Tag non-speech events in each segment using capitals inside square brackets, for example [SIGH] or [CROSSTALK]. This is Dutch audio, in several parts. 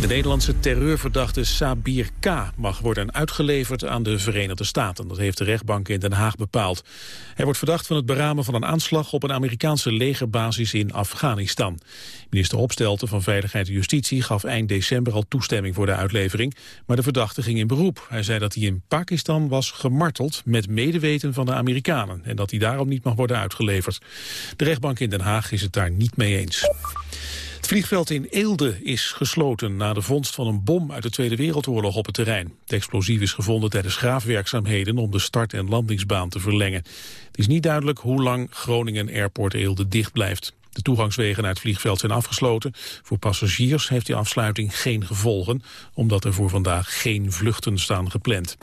De Nederlandse terreurverdachte Sabir K. mag worden uitgeleverd aan de Verenigde Staten. Dat heeft de rechtbank in Den Haag bepaald. Hij wordt verdacht van het beramen van een aanslag op een Amerikaanse legerbasis in Afghanistan. Minister Opstelten van Veiligheid en Justitie gaf eind december al toestemming voor de uitlevering. Maar de verdachte ging in beroep. Hij zei dat hij in Pakistan was gemarteld met medeweten van de Amerikanen. En dat hij daarom niet mag worden uitgeleverd. De rechtbank in Den Haag is het daar niet mee eens. Vliegveld in Eelde is gesloten na de vondst van een bom uit de Tweede Wereldoorlog op het terrein. Het explosief is gevonden tijdens graafwerkzaamheden om de start- en landingsbaan te verlengen. Het is niet duidelijk hoe lang Groningen Airport Eelde dicht blijft. De toegangswegen naar het vliegveld zijn afgesloten. Voor passagiers heeft die afsluiting geen gevolgen, omdat er voor vandaag geen vluchten staan gepland.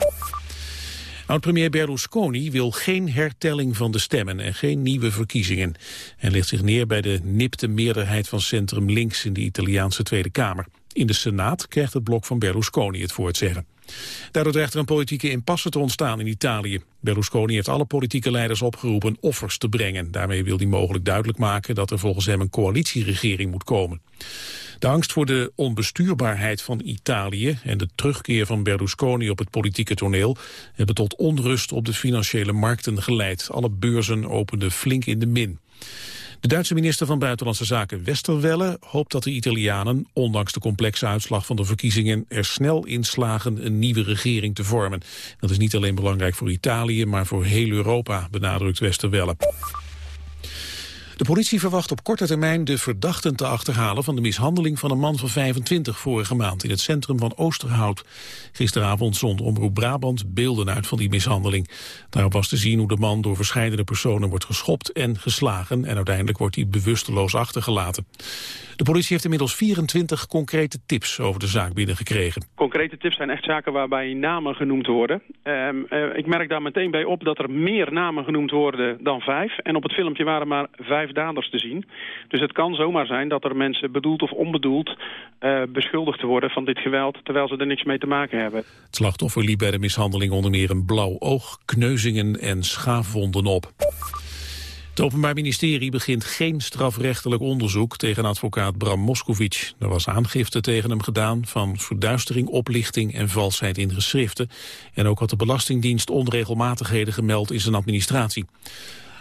Oud-premier Berlusconi wil geen hertelling van de stemmen en geen nieuwe verkiezingen. Hij legt zich neer bij de nipte meerderheid van Centrum Links in de Italiaanse Tweede Kamer. In de Senaat krijgt het blok van Berlusconi het voor het zeggen. Daardoor dreigt er een politieke impasse te ontstaan in Italië. Berlusconi heeft alle politieke leiders opgeroepen offers te brengen. Daarmee wil hij mogelijk duidelijk maken dat er volgens hem een coalitieregering moet komen. De angst voor de onbestuurbaarheid van Italië en de terugkeer van Berlusconi op het politieke toneel hebben tot onrust op de financiële markten geleid. Alle beurzen openden flink in de min. De Duitse minister van Buitenlandse Zaken Westerwelle hoopt dat de Italianen, ondanks de complexe uitslag van de verkiezingen, er snel in slagen een nieuwe regering te vormen. Dat is niet alleen belangrijk voor Italië, maar voor heel Europa, benadrukt Westerwelle. De politie verwacht op korte termijn de verdachten te achterhalen van de mishandeling van een man van 25 vorige maand in het centrum van Oosterhout. Gisteravond zond Omroep Brabant beelden uit van die mishandeling. Daarop was te zien hoe de man door verschillende personen wordt geschopt en geslagen en uiteindelijk wordt hij bewusteloos achtergelaten. De politie heeft inmiddels 24 concrete tips over de zaak binnengekregen. Concrete tips zijn echt zaken waarbij namen genoemd worden. Um, uh, ik merk daar meteen bij op dat er meer namen genoemd worden dan vijf. En op het filmpje waren maar vijf daders te zien. Dus het kan zomaar zijn dat er mensen bedoeld of onbedoeld uh, beschuldigd worden van dit geweld... terwijl ze er niks mee te maken hebben. Het slachtoffer liep bij de mishandeling onder meer een blauw oog, kneuzingen en schaafwonden op. Het Openbaar Ministerie begint geen strafrechtelijk onderzoek tegen advocaat Bram Moskovic. Er was aangifte tegen hem gedaan van verduistering, oplichting en valsheid in geschriften. En ook had de Belastingdienst onregelmatigheden gemeld in zijn administratie.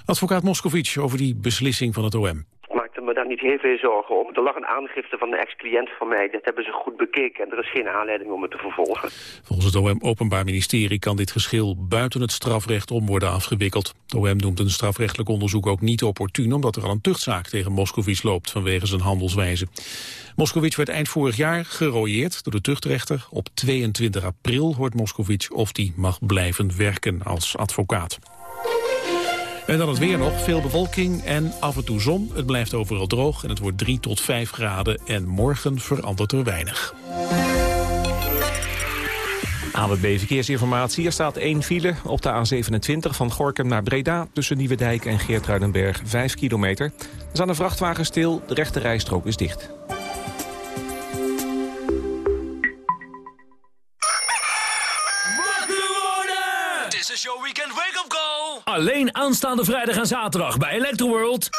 Advocaat Moskovic over die beslissing van het OM me daar niet heel veel zorgen om. Er lag een aangifte van een ex-cliënt van mij. Dat hebben ze goed bekeken en er is geen aanleiding om het te vervolgen. Volgens het OM Openbaar Ministerie kan dit geschil buiten het strafrecht om worden afgewikkeld. Het OM noemt een strafrechtelijk onderzoek ook niet opportun... omdat er al een tuchtzaak tegen Moscovic loopt vanwege zijn handelswijze. Moscovic werd eind vorig jaar gerooieerd door de tuchtrechter. Op 22 april hoort Moscovic of hij mag blijven werken als advocaat. En dan het weer nog. Veel bewolking en af en toe zon. Het blijft overal droog en het wordt 3 tot 5 graden. En morgen verandert er weinig. AWB Verkeersinformatie. Er staat één file op de A27 van Gorkum naar Breda... tussen Nieuwedijk en Geertruidenberg, 5 kilometer. Er staat een vrachtwagen stil, de rechte rijstrook is dicht. Alleen aanstaande vrijdag en zaterdag bij Electroworld.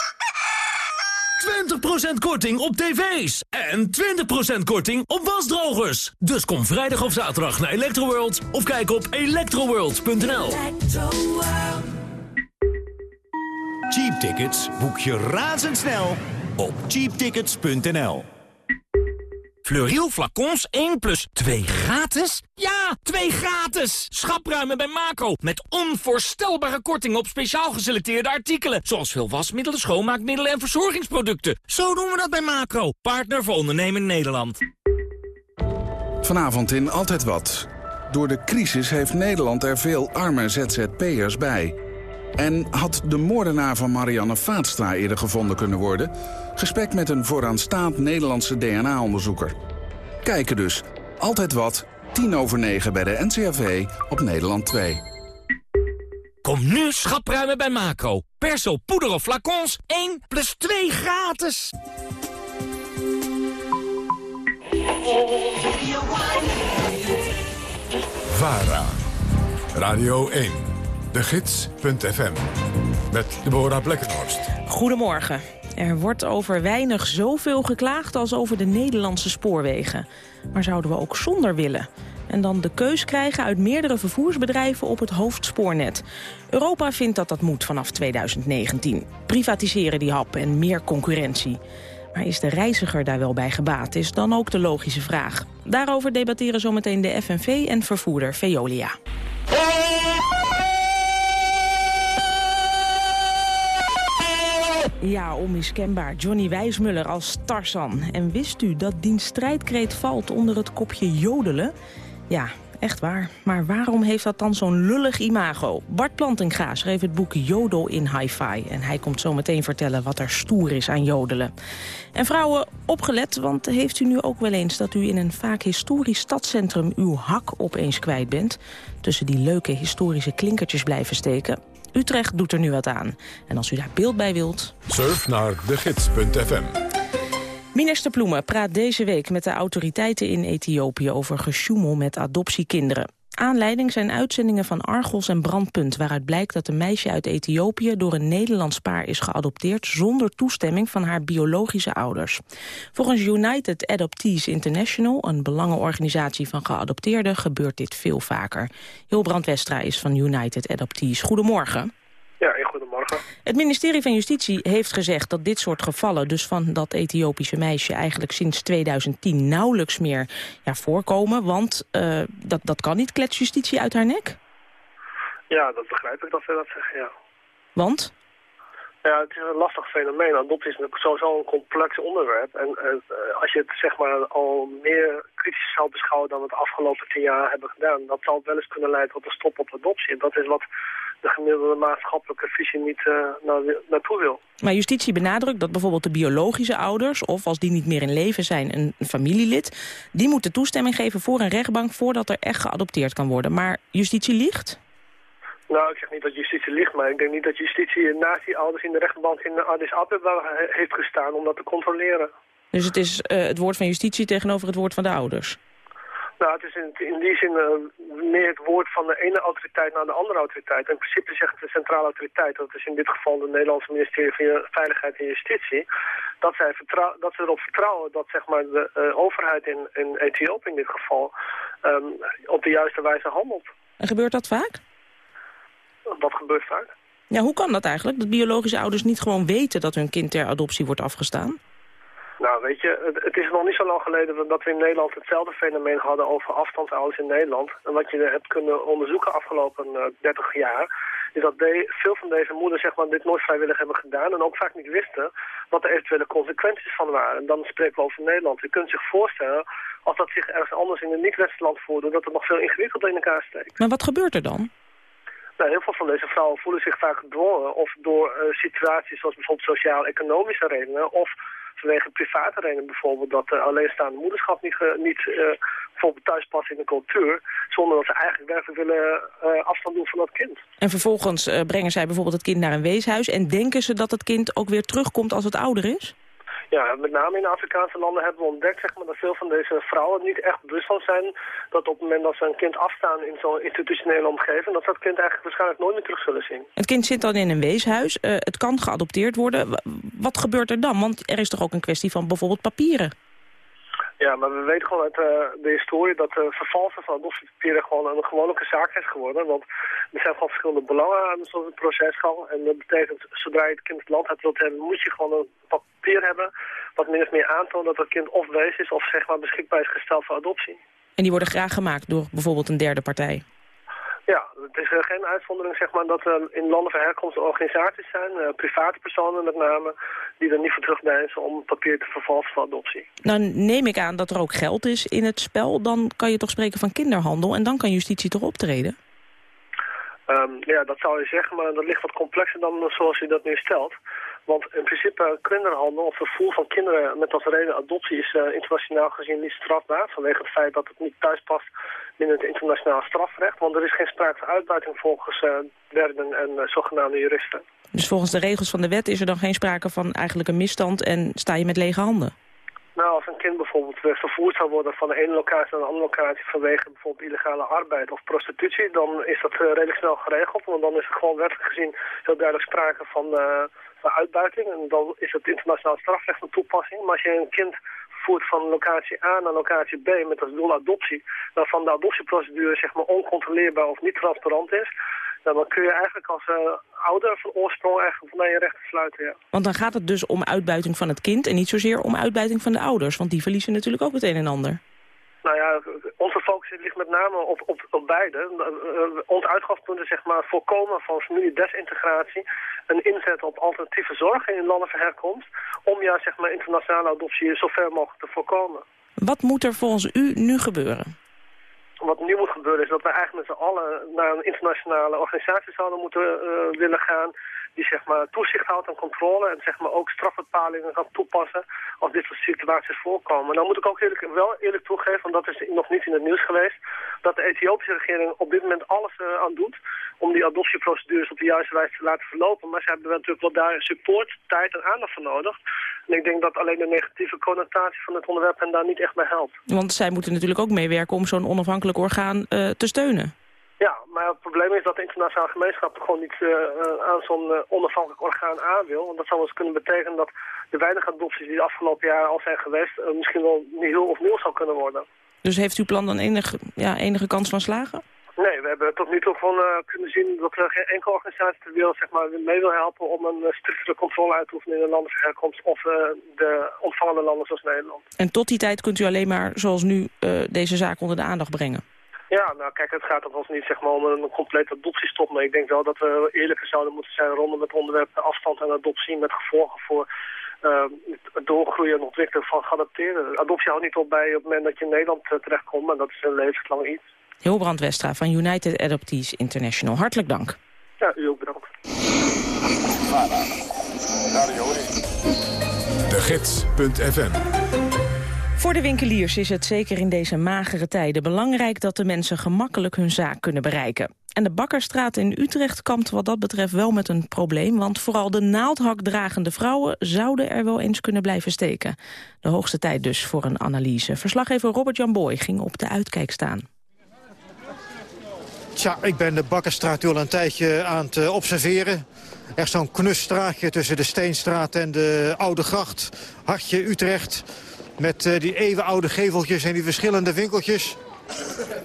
20% korting op tv's. En 20% korting op wasdrogers. Dus kom vrijdag of zaterdag naar Electroworld. Of kijk op electroworld.nl. Cheap tickets boek je razendsnel op cheaptickets.nl. Fleuriel flacons 1 plus 2 gratis? Ja, 2 gratis! Schapruimen bij Macro. Met onvoorstelbare korting op speciaal geselecteerde artikelen. Zoals veel wasmiddelen, schoonmaakmiddelen en verzorgingsproducten. Zo doen we dat bij Macro. Partner voor ondernemen Nederland. Vanavond in Altijd Wat. Door de crisis heeft Nederland er veel arme ZZP'ers bij. En had de moordenaar van Marianne Vaatstra eerder gevonden kunnen worden... Gesprek met een vooraanstaand Nederlandse DNA-onderzoeker. Kijken dus. Altijd wat. 10 over 9 bij de NCRV op Nederland 2. Kom nu schapruimen bij Macro. Perso, poeder of flacons. 1 plus 2 gratis. VARA. Radio 1. De Gids.fm. met Deborah Blekkenhorst. Goedemorgen. Er wordt over weinig zoveel geklaagd als over de Nederlandse spoorwegen. Maar zouden we ook zonder willen? En dan de keus krijgen uit meerdere vervoersbedrijven op het hoofdspoornet. Europa vindt dat dat moet vanaf 2019. Privatiseren die hap en meer concurrentie. Maar is de reiziger daar wel bij gebaat, is dan ook de logische vraag. Daarover debatteren zometeen de FNV en vervoerder Veolia. Ja, onmiskenbaar. Johnny Wijsmuller als Tarzan. En wist u dat die strijdkreet valt onder het kopje jodelen? Ja, echt waar. Maar waarom heeft dat dan zo'n lullig imago? Bart Plantinga schreef het boek Jodel in Hi-Fi. En hij komt zo meteen vertellen wat er stoer is aan jodelen. En vrouwen, opgelet, want heeft u nu ook wel eens... dat u in een vaak historisch stadscentrum uw hak opeens kwijt bent? Tussen die leuke historische klinkertjes blijven steken? Utrecht doet er nu wat aan. En als u daar beeld bij wilt... Surf naar degids.fm. Minister Ploemen praat deze week met de autoriteiten in Ethiopië... over gesjoemel met adoptiekinderen. Aanleiding zijn uitzendingen van Argos en Brandpunt... waaruit blijkt dat een meisje uit Ethiopië door een Nederlands paar is geadopteerd... zonder toestemming van haar biologische ouders. Volgens United Adoptees International, een belangenorganisatie van geadopteerden... gebeurt dit veel vaker. Hilbrand Westra is van United Adoptees. Goedemorgen. Goedemorgen. Het ministerie van Justitie heeft gezegd dat dit soort gevallen... dus van dat Ethiopische meisje eigenlijk sinds 2010 nauwelijks meer ja, voorkomen. Want uh, dat, dat kan niet, klets justitie uit haar nek? Ja, dat begrijp ik dat ze dat zeggen, ja. Want? Ja, het is een lastig fenomeen. Adoptie is sowieso een complex onderwerp. En uh, als je het zeg maar al meer kritisch zou beschouwen dan we het afgelopen tien jaar hebben gedaan, dat zal wel eens kunnen leiden tot een stop op adoptie. En dat is wat de gemiddelde maatschappelijke visie niet naar, naartoe wil. Maar justitie benadrukt dat bijvoorbeeld de biologische ouders... of als die niet meer in leven zijn, een familielid... die moeten toestemming geven voor een rechtbank... voordat er echt geadopteerd kan worden. Maar justitie liegt? Nou, ik zeg niet dat justitie ligt, maar ik denk niet dat justitie naast die ouders in de rechtbank in Addis Abeba heeft gestaan om dat te controleren. Dus het is uh, het woord van justitie tegenover het woord van de ouders? Nou, het is in, in die zin uh, meer het woord van de ene autoriteit naar de andere autoriteit. In principe zegt de centrale autoriteit, dat is in dit geval de Nederlandse ministerie van Veiligheid en Justitie, dat, zij dat ze erop vertrouwen dat zeg maar, de uh, overheid in, in Ethiopië in dit geval um, op de juiste wijze handelt. En gebeurt dat vaak? Wat gebeurt vaak? Ja, hoe kan dat eigenlijk? Dat biologische ouders niet gewoon weten dat hun kind ter adoptie wordt afgestaan? Nou, weet je, het, is nog niet zo lang geleden dat we in Nederland hetzelfde fenomeen hadden over afstandsouders in Nederland. En wat je hebt kunnen onderzoeken afgelopen uh, 30 jaar, is dat de, veel van deze moeders zeg maar, dit nooit vrijwillig hebben gedaan en ook vaak niet wisten wat de eventuele consequenties van waren. En dan spreken we over Nederland. Je kunt zich voorstellen, als dat zich ergens anders in een niet-Westland voordoet, dat het nog veel ingewikkelder in elkaar steekt. Maar wat gebeurt er dan? Nou, heel veel van deze vrouwen voelen zich vaak gedwongen of door uh, situaties zoals bijvoorbeeld sociaal-economische redenen of vanwege private redenen bijvoorbeeld dat alleenstaande moederschap niet, niet bijvoorbeeld thuis past in de cultuur, zonder dat ze eigenlijk werkelijk willen afstand doen van dat kind. En vervolgens brengen zij bijvoorbeeld het kind naar een weeshuis en denken ze dat het kind ook weer terugkomt als het ouder is? Ja, met name in Afrikaanse landen hebben we ontdekt zeg maar, dat veel van deze vrouwen niet echt bewust van zijn dat op het moment dat ze een kind afstaan in zo'n institutionele omgeving, dat dat kind eigenlijk waarschijnlijk nooit meer terug zullen zien. Het kind zit dan in een weeshuis, uh, het kan geadopteerd worden. Wat gebeurt er dan? Want er is toch ook een kwestie van bijvoorbeeld papieren? Ja, maar we weten gewoon uit uh, de historie dat de vervalsen van adoptiepapieren gewoon een gewone zaak is geworden. Want er zijn gewoon verschillende belangen aan zo'n procesgang. En dat betekent, zodra je het kind het land uit wilt hebben, moet je gewoon een papier hebben wat min of meer aantoont dat het kind of wees is of zeg maar beschikbaar is gesteld voor adoptie. En die worden graag gemaakt door bijvoorbeeld een derde partij? Ja, het is uh, geen uitzondering zeg maar, dat er in landen van herkomst organisaties zijn, uh, private personen met name, die er niet voor terugdeinzen om papier te vervalsen voor adoptie. Nou neem ik aan dat er ook geld is in het spel, dan kan je toch spreken van kinderhandel en dan kan justitie toch optreden? Um, ja, dat zou je zeggen, maar dat ligt wat complexer dan zoals u dat nu stelt. Want in principe kinderhandel of vervoer van kinderen met als reden adoptie is uh, internationaal gezien niet strafbaar. Vanwege het feit dat het niet thuis past binnen het internationaal strafrecht. Want er is geen sprake van uitbuiting volgens uh, derden en uh, zogenaamde juristen. Dus volgens de regels van de wet is er dan geen sprake van eigenlijk een misstand en sta je met lege handen? Nou, als een kind bijvoorbeeld eh, vervoerd zou worden van de ene locatie naar de andere locatie vanwege bijvoorbeeld illegale arbeid of prostitutie, dan is dat uh, redelijk snel geregeld. Want dan is er gewoon wettelijk gezien heel duidelijk sprake van, van uitbuiting. En dan is het internationaal strafrecht van toepassing. Maar als je een kind voert van locatie A naar locatie B met als doel adoptie, waarvan de adoptieprocedure zeg maar oncontroleerbaar of niet transparant is, dan kun je eigenlijk als uh, ouder van oorsprong eigenlijk van je rechten sluiten. Ja. Want dan gaat het dus om uitbuiting van het kind en niet zozeer om uitbuiting van de ouders. Want die verliezen natuurlijk ook het een en ander. Nou ja, onze focus ligt met name op, op, op beide. Uh, ons uitgangspunt is zeg maar voorkomen van familiedesintegratie. Een inzet op alternatieve zorg in landen van herkomst. Om ja zeg maar internationale adoptie zo ver mogelijk te voorkomen. Wat moet er volgens u nu gebeuren? wat nu moet gebeuren is dat we eigenlijk met z'n allen naar een internationale organisatie zouden moeten uh, willen gaan die zeg maar toezicht houdt en controle en zeg maar ook strafbepalingen gaat toepassen als dit soort situaties voorkomen. Dan moet ik ook eerlijk, wel eerlijk toegeven, want dat is nog niet in het nieuws geweest, dat de Ethiopische regering op dit moment alles uh, aan doet om die adoptieprocedures op de juiste wijze te laten verlopen. Maar ze hebben natuurlijk wel daar support, tijd en aandacht voor nodig. En ik denk dat alleen de negatieve connotatie van het onderwerp hen daar niet echt bij helpt. Want zij moeten natuurlijk ook meewerken om zo'n onafhankelijk orgaan uh, te steunen. Ja, maar het probleem is dat de internationale gemeenschap gewoon niet uh, aan zo'n uh, onafhankelijk orgaan aan wil. Want dat zou eens kunnen betekenen dat de weinige adopties die de afgelopen jaren al zijn geweest... Uh, misschien wel nihil of nul zou kunnen worden. Dus heeft uw plan dan enige, ja, enige kans van slagen? Nee, we hebben tot nu toe gewoon kunnen zien dat er geen enkele organisatie ter wereld zeg maar, mee wil helpen... om een striktere controle uit te oefenen in de landen van herkomst of de ontvangende landen zoals Nederland. En tot die tijd kunt u alleen maar, zoals nu, deze zaak onder de aandacht brengen? Ja, nou kijk, het gaat ons niet zeg maar, om een complete adoptiestop. Maar ik denk wel dat we eerlijker zouden moeten zijn rondom het onderwerp afstand en adoptie met gevolgen voor uh, het doorgroeien en ontwikkelen van geadopteerden. Adoptie houdt niet op bij op het moment dat je in Nederland uh, terechtkomt, maar dat is een levenslang iets. Hilbrand Westra van United Adoptees International. Hartelijk dank. Ja, u ook bedankt. De Gids.fm voor de winkeliers is het zeker in deze magere tijden belangrijk dat de mensen gemakkelijk hun zaak kunnen bereiken. En de Bakkerstraat in Utrecht kampt wat dat betreft wel met een probleem, want vooral de naaldhakdragende vrouwen zouden er wel eens kunnen blijven steken. De hoogste tijd dus voor een analyse. Verslaggever Robert Jan Boy ging op de uitkijk staan. Tja, ik ben de Bakkerstraat al een tijdje aan het uh, observeren. Echt zo'n knusstraatje tussen de Steenstraat en de Oude Gracht. Hartje Utrecht. Met uh, die eeuwenoude geveltjes en die verschillende winkeltjes.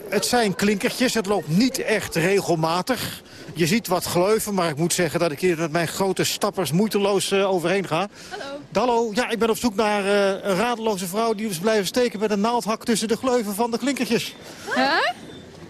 Het zijn klinkertjes, het loopt niet echt regelmatig. Je ziet wat gleuven, maar ik moet zeggen dat ik hier met mijn grote stappers moeiteloos uh, overheen ga. Hallo. Hallo, ja, ik ben op zoek naar uh, een radeloze vrouw die is blijven steken met een naaldhak tussen de gleuven van de klinkertjes. Huh?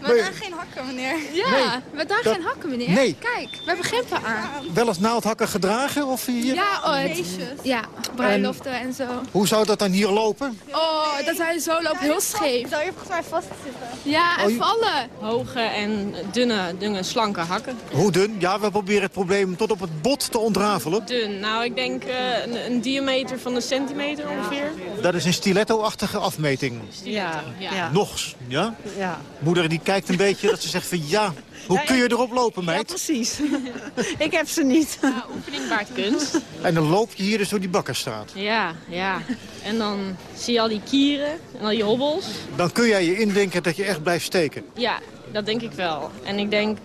We hebben daar geen hakken, meneer. Ja, nee, we dat... geen hakken, meneer. Nee. Kijk, we hebben gimpen aan. Wel eens naaldhakken gedragen? Of hier? Ja, ooit. Ja, bruiloften en... en... zo. Hoe zou dat dan hier lopen? Oh, dat zou je zo lopen, heel scheef. Zou je volgens mij vastzitten? Ja, en oh, je... vallen. Hoge en dunne, dunne, slanke hakken. Hoe dun? Ja, we proberen het probleem tot op het bot te ontrafelen. Dun? Nou, ik denk uh, een, een, diameter van een centimeter ongeveer. Dat is een stiletto-achtige afmeting. Ja, ja. Nog, ja? Ja. Moeder die kijkt een beetje dat ze zegt van ja, hoe ja, kun je erop lopen, meid? Ja, precies. [LAUGHS] ik heb ze niet. Ja, oefening baart kunst. En dan loop je hier dus door die bakkerstraat. Ja, ja. En dan zie je al die kieren en al die hobbels. Dan kun jij je indenken dat je echt blijft steken. Ja, dat denk ik wel. En ik denk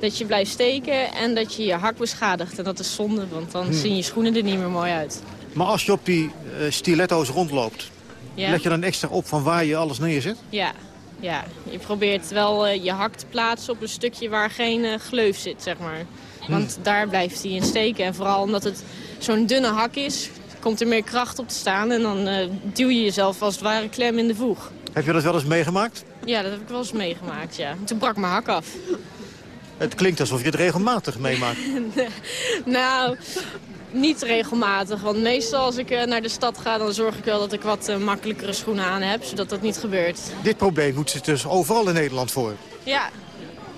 dat je blijft steken en dat je je hak beschadigt. En dat is zonde, want dan hmm. zien je schoenen er niet meer mooi uit. Maar als je op die uh, stiletto's rondloopt, ja. let je dan extra op van waar je alles neerzet? Ja, ja, je probeert wel uh, je hak te plaatsen op een stukje waar geen uh, gleuf zit, zeg maar. Want hmm. daar blijft hij in steken. En vooral omdat het zo'n dunne hak is, komt er meer kracht op te staan. En dan uh, duw je jezelf als het ware klem in de voeg. Heb je dat wel eens meegemaakt? Ja, dat heb ik wel eens meegemaakt, ja. Toen brak mijn hak af. Het klinkt alsof je het regelmatig meemaakt. [LAUGHS] nou, niet regelmatig. Want meestal als ik uh, naar de stad ga, dan zorg ik wel dat ik wat uh, makkelijkere schoenen aan heb. Zodat dat niet gebeurt. Dit probleem moet zich dus overal in Nederland voor. Ja,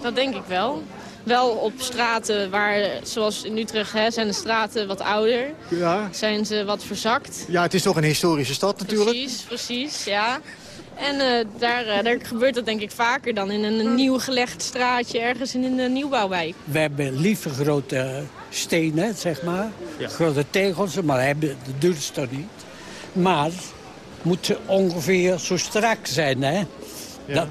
dat denk ik wel. Wel op straten waar, zoals in Utrecht, hè, zijn de straten wat ouder. Ja. Zijn ze wat verzakt. Ja, het is toch een historische stad natuurlijk. Precies, precies, ja. En uh, daar, uh, daar, gebeurt dat denk ik vaker dan in een, nieuw gelegd straatje ergens in een nieuwbouwwijk. We hebben liever grote stenen, zeg maar. Ja. Grote tegels, maar hebben de duurste niet. Maar moet ongeveer zo strak zijn, hè? Dat,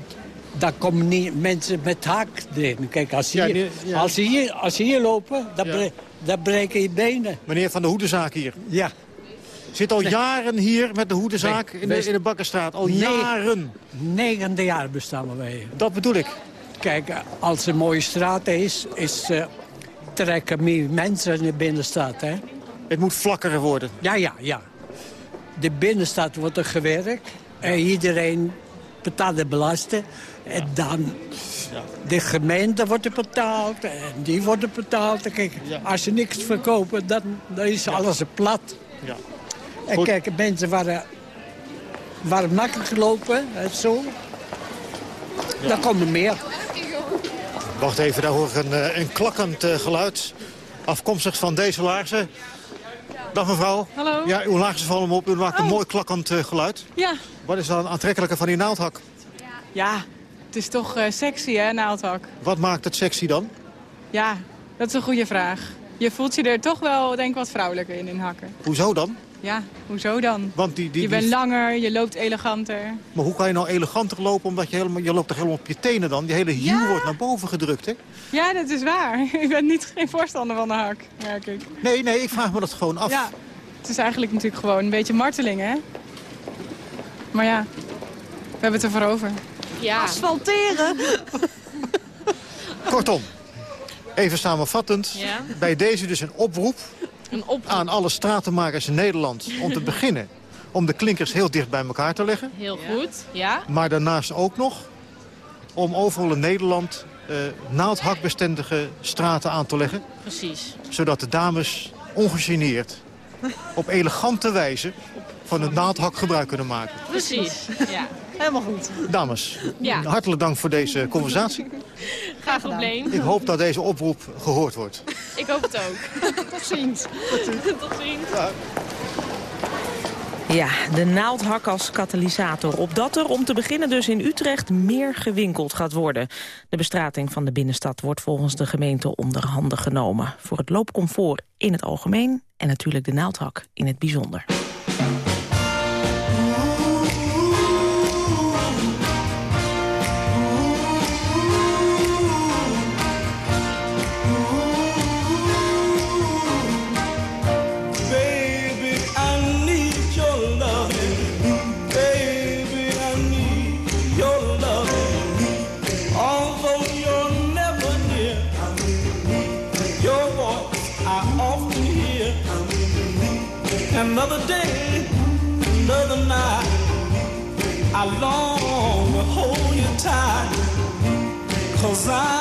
daar komen niet mensen met hak erin. Kijk, als ze hier, Als ze hier, als ze hier lopen, dan, bre dan breken je benen. Meneer van de Hoedenzaak hier. Ja. Zit al jaren hier met de Hoedenzaak in, de, in de Bakkerstraat. Al jaren. Negende jaar bestaan wij. Dat bedoel ik. Kijk, als het een mooie straat is, is uh, trekken meer mensen in de binnenstad. Hè? Het moet vlakker worden. Ja, ja, ja. De binnenstad wordt er gewerkt. En iedereen betaalt de belasting. En dan de gemeente wordt er betaald. En die wordt er betaald. Kijk, als ze niks verkopen, dan, dan is alles plat. Ja. En kijk, mensen waren, waren makkelijk gelopen. En zo. Dan komen meer. Wacht even, daar hoor ik een, eh, een klakkend uh, geluid. Afkomstig van deze laarzen. Dag mevrouw. Hallo. Ja, uw laarzen vallen me op. U maakt een oh. mooi klakkend uh, geluid. Ja. Wat is dan aantrekkelijke van die naaldhak? Ja, het is toch sexy hè, naaldhak. Wat maakt het sexy dan? Ja, dat is een goede vraag. Je voelt je er toch wel, denk ik, wat vrouwelijker in, in hakken. Hoezo dan? Ja, hoezo dan? Want die, die, je bent langer, je loopt eleganter. Maar hoe kan je nou eleganter lopen? Omdat je, helemaal, je loopt toch helemaal op je tenen dan? Die hele hiel wordt naar boven gedrukt, hè? Ja, dat is waar. [LAUGHS] ik ben niet geen voorstander van de hak, merk ik. Nee, nee, ik vraag me dat gewoon af. Ja, het is eigenlijk natuurlijk gewoon een beetje marteling, hè? Maar ja, we hebben het ervoor over. Ja. Asfalteren! Kortom, even samenvattend. Ja? Bij deze dus een oproep aan alle stratenmakers in Nederland om te [LAUGHS] beginnen om de klinkers heel dicht bij elkaar te leggen. Heel goed, ja. Maar daarnaast ook nog om overal in Nederland uh, naaldhakbestendige straten aan te leggen. Precies. Zodat de dames ongegeneerd op elegante wijze van het naaldhak gebruik kunnen maken. Precies, ja. Helemaal goed. Dames, ja. hartelijk dank voor deze conversatie. Graag probleem. Ik hoop dat deze oproep gehoord wordt. Ik hoop het ook. [LAUGHS] Tot ziens. Tot ziens. Ja. Ja, de naaldhak als katalysator. Opdat er om te beginnen dus in Utrecht meer gewinkeld gaat worden. De bestrating van de binnenstad wordt volgens de gemeente onder handen genomen. Voor het loopcomfort in het algemeen en natuurlijk de naaldhak in het bijzonder. Cause I'm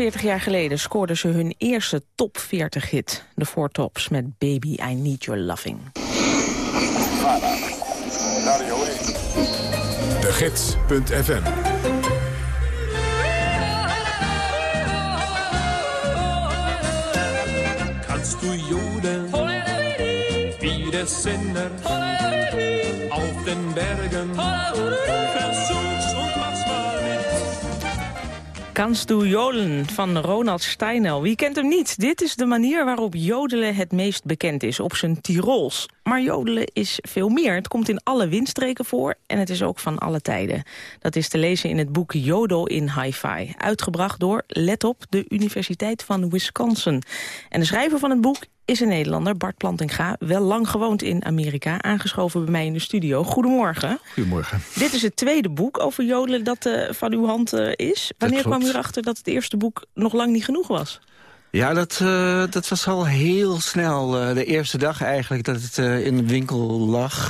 49 jaar geleden scoorden ze hun eerste top 40 hit. De Four Tops met Baby I Need Your Loving. De Gids.fm Kannst du jodeln, wie der Sender auf den Bergen? Kans du jolen van Ronald Steinel. Wie kent hem niet? Dit is de manier waarop jodelen het meest bekend is, op zijn Tirols. Maar jodelen is veel meer. Het komt in alle windstreken voor en het is ook van alle tijden. Dat is te lezen in het boek Jodel in Hi-Fi. Uitgebracht door, let op, de Universiteit van Wisconsin. En de schrijver van het boek is een Nederlander, Bart Plantinga. Wel lang gewoond in Amerika, aangeschoven bij mij in de studio. Goedemorgen. Goedemorgen. Dit is het tweede boek over jodelen dat eh, van uw hand eh, is. Wanneer kwam u erachter dat het eerste boek nog lang niet genoeg was? Ja, dat, eh, dat was al heel snel. de eerste dag eigenlijk dat het in de winkel lag...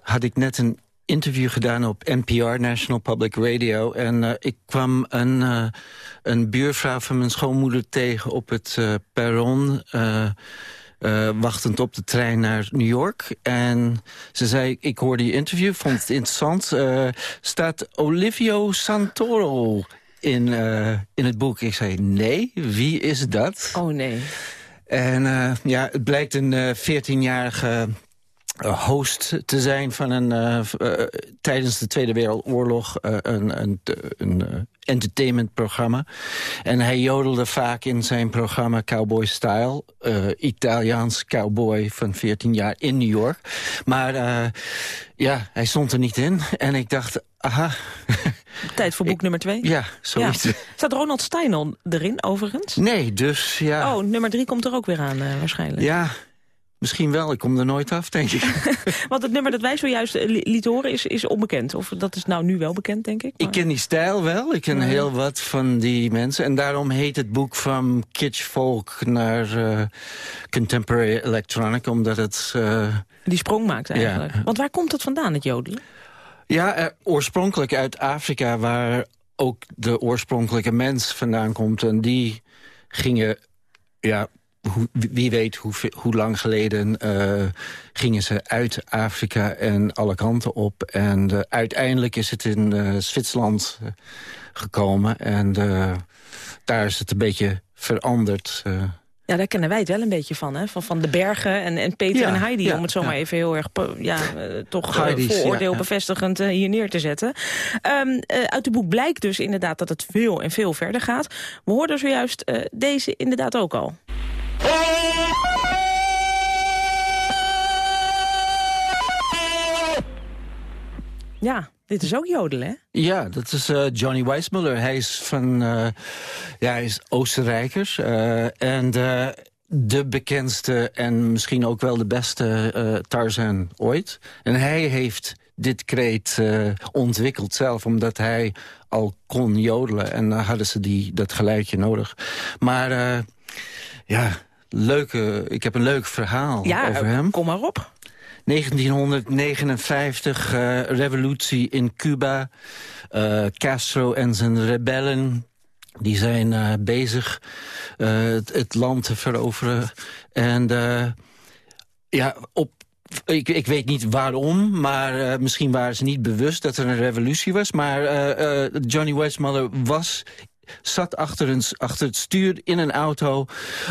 had ik net een interview gedaan op NPR, National Public Radio. En eh, ik kwam een, eh, een buurvrouw van mijn schoonmoeder tegen op het eh, perron... wachtend op de trein naar New York. En ze zei, ik hoorde je interview, vond het interessant. Staat Olivio Santoro in, in het boek? Ik zei, nee, wie is dat? Oh nee. En ja, het blijkt een eh, 14-jarige host te zijn van een eh, eh, tijdens de Tweede Wereldoorlog eh, een, een, een entertainmentprogramma. En hij jodelde vaak in zijn programma Cowboy Style. Italiaans cowboy van 14 jaar in New York. Maar ja, hij stond er niet in. En ik dacht, aha. [LAUGHS] Tijd voor boek nummer twee? Ja, zoiets. Ja. Staat Ronald Steinel erin, overigens? Nee, dus ja. Oh, nummer drie komt er ook weer aan, waarschijnlijk. Ja, misschien wel. Ik kom er nooit af, denk ik. [LAUGHS] Want het nummer dat wij zojuist eh, li- lieten horen is, is onbekend. Of dat is nou nu wel bekend, denk ik. Ik ken die stijl wel. Ik ken heel wat van die mensen. En daarom heet het boek van kitsch folk naar eh, contemporary electronic. Omdat het... eh, Die sprong maakt eigenlijk. Ja. Want waar komt het vandaan, het jodelen? ja, oorspronkelijk uit Afrika... waar ook de oorspronkelijke mens vandaan komt. En die gingen... Ja, hoe, wie weet hoe, hoe lang geleden eh, gingen ze uit Afrika en alle kanten op. En eh, uiteindelijk is het in eh, Zwitserland gekomen. En daar is het een beetje veranderd. Ja, daar kennen wij het wel een beetje van, hè? Van, van de bergen en, en Peter Ja, en Heidi, ja, om het zo maar ja. even heel erg ja, toch Heidi's, vooroordeel bevestigend hier neer te zetten. Ehm, eh, uit het boek blijkt dus inderdaad dat het veel en veel verder gaat. We hoorden zojuist deze inderdaad ook al. Ja, dit is ook jodelen, hè? Ja, dat is eh, Johnny Weissmuller. Hij is van, eh, ja, hij is Oostenrijkers. eh, en de bekendste en misschien ook wel de beste Tarzan ooit. En hij heeft dit kreet ontwikkeld zelf, omdat hij al kon jodelen. En dan hadden ze die, dat geluidje nodig. Maar ja, leuke, ik heb een leuk verhaal Ja, over hem. kom maar op. 1959, eh, revolutie in Cuba. Eh, Castro en zijn rebellen die zijn eh, bezig het, het land te veroveren. En ja, op, ik, ik weet niet waarom, maar misschien waren ze niet bewust dat er een revolutie was. Maar Johnny Weissmuller was zat achter, een, achter het stuur in een auto...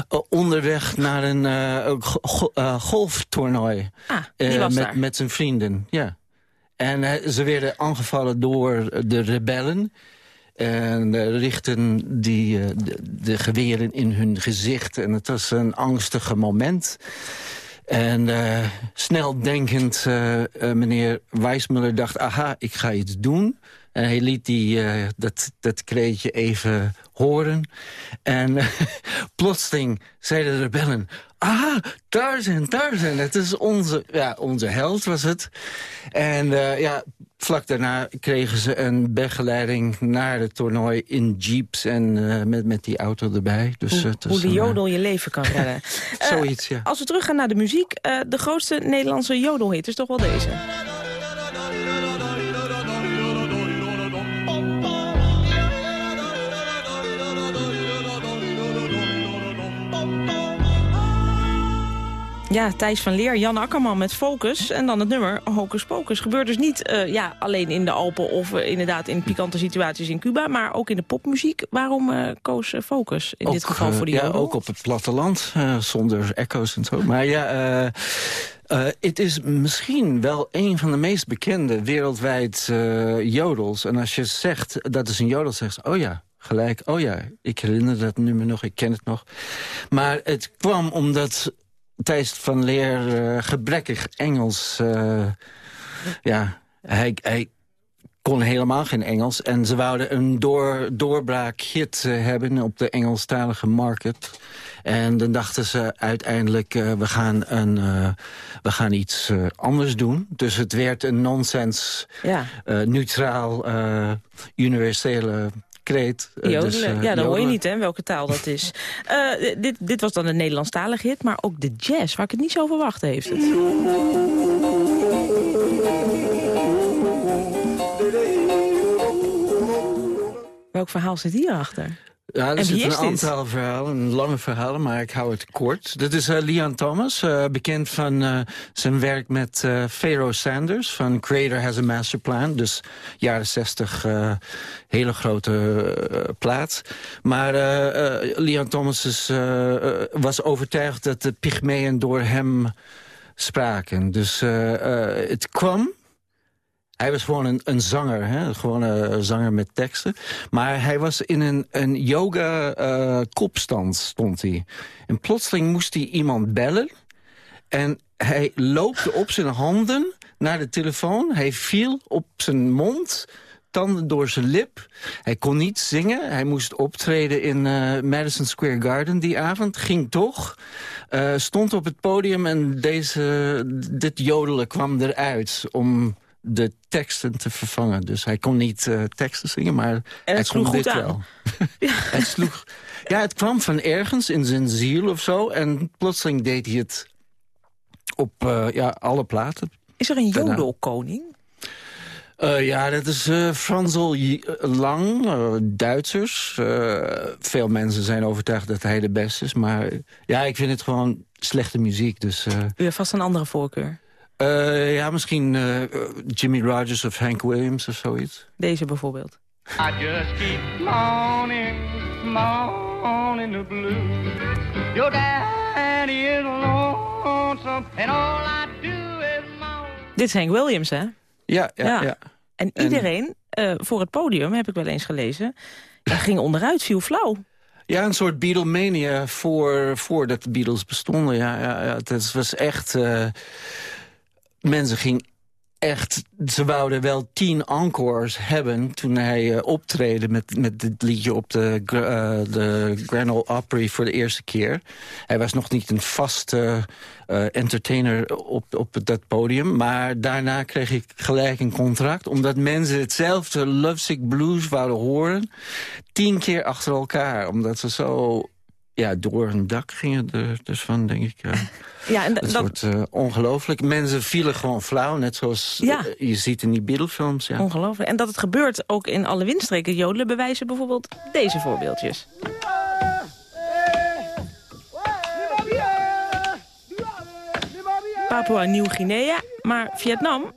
eh, onderweg naar een go- eh, golftoernooi. Ah, met, met zijn vrienden, ja. En ze werden aangevallen door de rebellen. En richtten die, de, de geweren in hun gezicht. En het was een angstige moment. En snel denkend, meneer Weissmuller dacht... aha, ik ga iets doen. En hij liet die, eh, dat, dat kreetje even horen. En eh, [LAUGHS] plotseling zeiden de rebellen... ah, Tarzan, Tarzan, het is onze, ja, onze held was het. En eh, ja, vlak daarna kregen ze een begeleiding naar het toernooi in jeeps... en met, met die auto erbij. Dus, Hoe, hoe de jodel je leven kan redden. [LAUGHS] Zoiets, ja. Als we teruggaan naar de muziek, de grootste Nederlandse jodelhit is toch wel deze? Ja, Thijs van Leer, Jan Akkerman met Focus. En dan het nummer Hocus Pocus. Gebeurt dus niet uh, ja, alleen in de Alpen of uh, inderdaad in pikante situaties in Cuba... maar ook in de popmuziek. Waarom uh, koos Focus in ook, dit geval voor die Ja, ook op het platteland, zonder echo's en zo. Maar ja... Het is misschien wel een van de meest bekende wereldwijd jodels. En als je zegt dat is een jodel, zegt oh ja, gelijk. Oh ja, ik herinner dat nummer nog, ik ken het nog. Maar het kwam omdat Thijs van Leer uh, gebrekkig Engels... Uh, ja, hij, hij kon helemaal geen Engels. En ze wouden een door, doorbraakhit uh, hebben op de Engelstalige market. En dan dachten ze uiteindelijk, uh, we, gaan een, uh, we gaan iets anders doen. Dus het werd een nonsens, ja. neutraal, universele kreet. Uh, dus, uh, ja, dan hoor je niet hè, welke taal dat is. uh, [LAUGHS] dit, dit was dan een Nederlandstalige hit, maar ook de jazz, waar ik het niet zo verwacht heeft. Het. Welk verhaal zit hierachter? Ja, er zitten een aantal verhalen, een lange verhalen, maar ik hou het kort. Dit is uh, Leon Thomas, uh, bekend van uh, zijn werk met Pharaoh Sanders... van Creator Has a Master Plan, dus jaren 60 hele grote plaat. Maar Leon Thomas is, was overtuigd dat de pygmeeën door hem spraken. Dus het kwam hij was gewoon een, een zanger, hè? gewoon een zanger met teksten. Maar hij was in een, een yoga-kopstand, stond hij. En plotseling moest hij iemand bellen. En hij loopte op zijn handen naar de telefoon. Hij viel op zijn mond, tanden door zijn lip. Hij kon niet zingen. Hij moest optreden in uh, Madison Square Garden die avond. Ging toch. Uh, stond op het podium en deze, dit jodelen kwam eruit... om de teksten te vervangen. Dus hij kon niet uh, teksten zingen, maar hij kon dit aan. wel. [LAUGHS] ja. [LAUGHS] hij sloeg, ja, het kwam van ergens in zijn ziel of zo. En plotseling deed hij het op uh, ja, alle platen. Is er een jodelkoning? Uh, ja, dat is uh, Franzel Lang, Duitsers. veel mensen zijn overtuigd dat hij de beste is. Maar ja, ik vind het gewoon slechte muziek. Dus, U heeft vast een andere voorkeur? Uh, ja, misschien uh, Jimmy Rogers of Hank Williams of zoiets. Deze bijvoorbeeld. I just keep moaning, moaning the blues. Your daddy is lonesome and all I do is moan. Dit is Hank Williams, hè? Ja, ja, ja. ja. En, en iedereen uh, voor het podium, heb ik wel eens gelezen... ging onderuit, viel flauw. Ja, een soort Beatlemania voor, voordat de Beatles bestonden. Ja, ja, ja, het was echt... Uh, mensen gingen echt, ze wouden wel tien encores hebben toen hij uh, optreden met, met dit liedje op de, uh, de Grand Ole Opry voor de eerste keer. Hij was nog niet een vaste uh, entertainer op, op dat podium. Maar daarna kreeg ik gelijk een contract. Omdat mensen hetzelfde Lovesick Blues wouden horen. Tien keer achter elkaar. Omdat ze zo ja, door een dak gingen er dus van, denk ik. [LAUGHS] Ja, en het dat... wordt uh, ongelooflijk. Mensen vielen gewoon flauw, net zoals ja. uh, je ziet in die Beatle-films. Ja. Ongelooflijk. En dat het gebeurt ook in alle windstreken. Jodelen bewijzen bijvoorbeeld deze voorbeeldjes. Papua Nieuw-Guinea, maar Vietnam...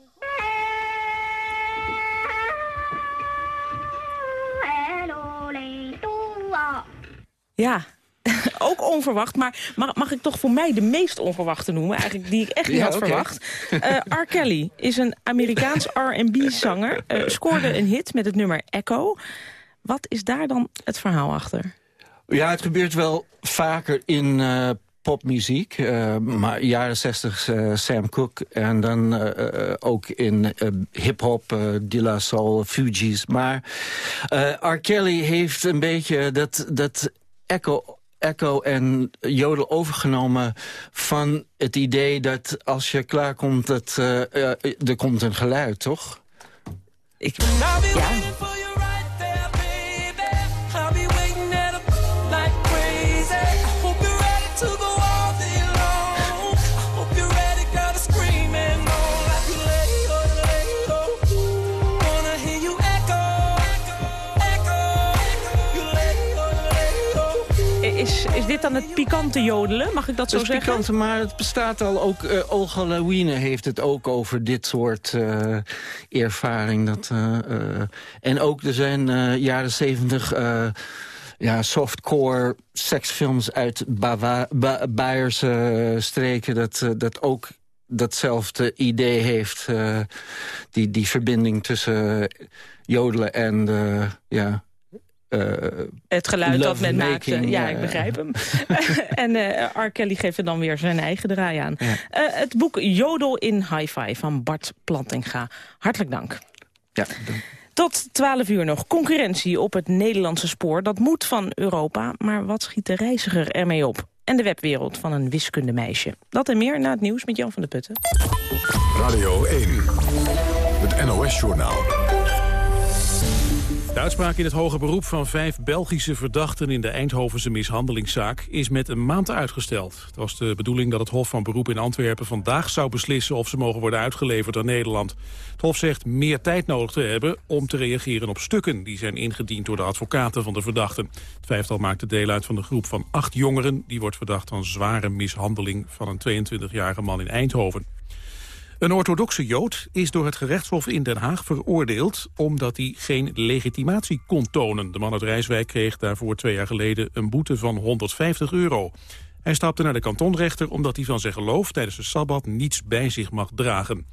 Ja, [LAUGHS] ook onverwacht. Maar mag, mag, ik toch voor mij de meest onverwachte noemen? Eigenlijk die ik echt niet ja, had okay. verwacht. Uh, R. Kelly is een Amerikaans [LAUGHS] R&B-zanger. Uh, scoorde een hit met het nummer Echo. Wat is daar dan het verhaal achter? Ja, het gebeurt wel vaker in uh, popmuziek. Uh, maar jaren 60 uh, Sam Cooke. En dan uh, ook in hip-hop, De La Soul, Fugees. Maar R. Kelly heeft een beetje dat, dat echo Echo en Jodel overgenomen van het idee dat als je klaarkomt, dat uh, uh, er komt een geluid, toch? Ik, ja. Dit dan het pikante jodelen? Mag ik dat zo zeggen? pikant, maar het bestaat al ook... eh Olga Lawine heeft het ook over dit soort eh, ervaring. Dat, eh, en ook er zijn jaren zeventig... ja, softcore seksfilms uit Bava ba Beierse streken... Dat, dat ook datzelfde idee heeft. die, die verbinding tussen jodelen en de, ja, eh, Het geluid dat men maakte. Ja, eh, ik begrijp hem. [LAUGHS] en eh R. Kelly geeft er dan weer zijn eigen draai aan. Eh, het boek Jodel in Hi-Fi van Bart Plantinga. Hartelijk dank. Ja, Tot 12 uur nog. Concurrentie op het Nederlandse spoor. Dat moet van Europa. Maar wat schiet de reiziger ermee op? En de webwereld van een wiskundemeisje. Dat en meer na het nieuws met Jan van der Putten. Radio 1. Het NOS-journaal. De uitspraak in het hoger beroep van vijf Belgische verdachten in de Eindhovense mishandelingszaak is met een maand uitgesteld. Het was de bedoeling dat het Hof van Beroep in Antwerpen vandaag zou beslissen of ze mogen worden uitgeleverd aan Nederland. Het Hof zegt meer tijd nodig te hebben om te reageren op stukken die zijn ingediend door de advocaten van de verdachten. Het vijftal maakte deel uit van de groep van acht jongeren die wordt verdacht van zware mishandeling van een 22-jarige man in Eindhoven. Een orthodoxe Jood is door het gerechtshof in Den Haag veroordeeld... omdat hij geen legitimatie kon tonen. De man uit Rijswijk kreeg daarvoor twee jaar geleden een boete van 150 euro. Hij stapte naar de kantonrechter omdat hij van zijn geloof... tijdens de Sabbat niets bij zich mag dragen.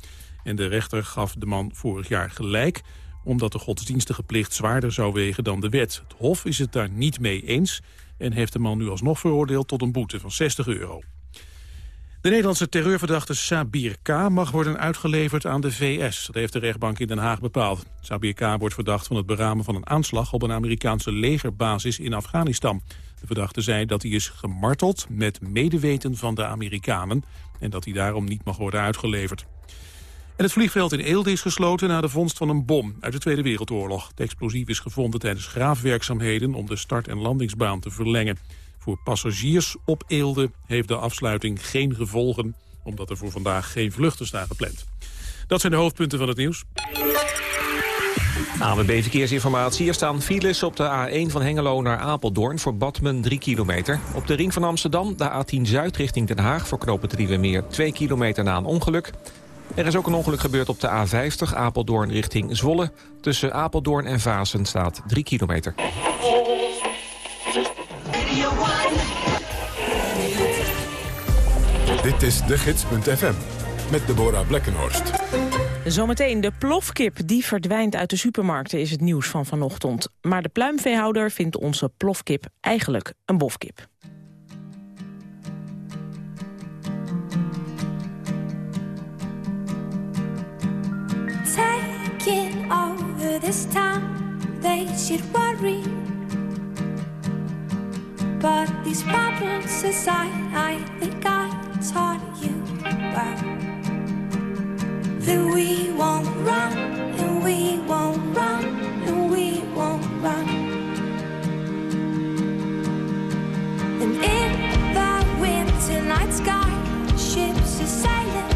En de rechter gaf de man vorig jaar gelijk... omdat de godsdienstige plicht zwaarder zou wegen dan de wet. Het hof is het daar niet mee eens... en heeft de man nu alsnog veroordeeld tot een boete van 60 euro. De Nederlandse terreurverdachte Sabir K. mag worden uitgeleverd aan de VS. Dat heeft de rechtbank in Den Haag bepaald. Sabir K. wordt verdacht van het beramen van een aanslag... op een Amerikaanse legerbasis in Afghanistan. De verdachte zei dat hij is gemarteld met medeweten van de Amerikanen... en dat hij daarom niet mag worden uitgeleverd. En het vliegveld in Eelde is gesloten na de vondst van een bom uit de Tweede Wereldoorlog. Het explosief is gevonden tijdens graafwerkzaamheden om de start- en landingsbaan te verlengen. Voor passagiers op Eelde heeft de afsluiting geen gevolgen... omdat er voor vandaag geen vluchten staan gepland. Dat zijn de hoofdpunten van het nieuws. ANWB Verkeersinformatie. Er staan files op de A1 van Hengelo naar Apeldoorn voor Badmen 3 kilometer. Op de ring van Amsterdam de A10 Zuid richting Den Haag voor knopen Meer 2 kilometer na een ongeluk. Er is ook een ongeluk gebeurd op de A50 Apeldoorn richting Zwolle. Tussen Apeldoorn en Vaassen staat 3 kilometer. Dit is de gids.fm met Deborah Blekkenhorst. Zometeen de plofkip die verdwijnt uit de supermarkten is het nieuws van vanochtend. Maar de pluimveehouder vindt onze plofkip eigenlijk een bofkip. Taking over this town, they should worry. But these problems aside, I think I taught you well that we won't run, and we won't run, and we won't run. And in the winter night sky, ships are sailing.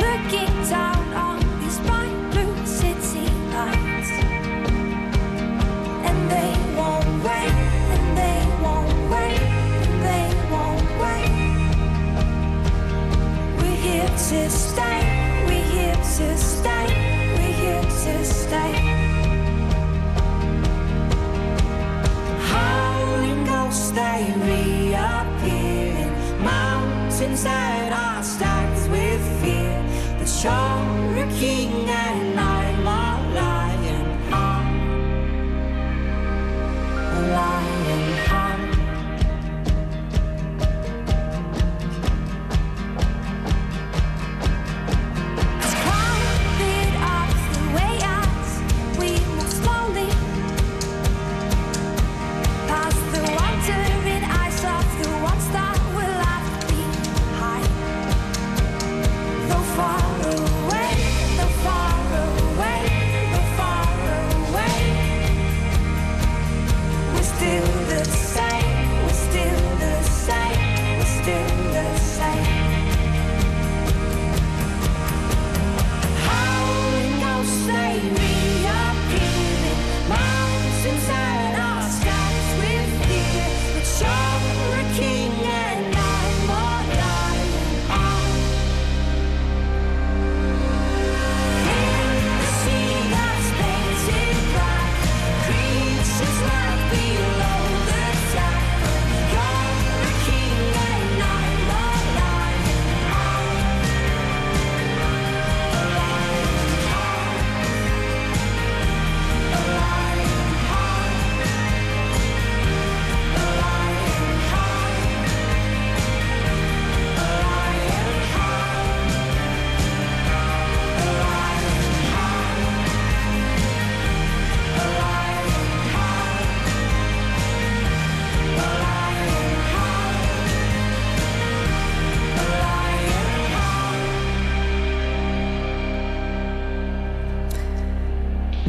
Looking down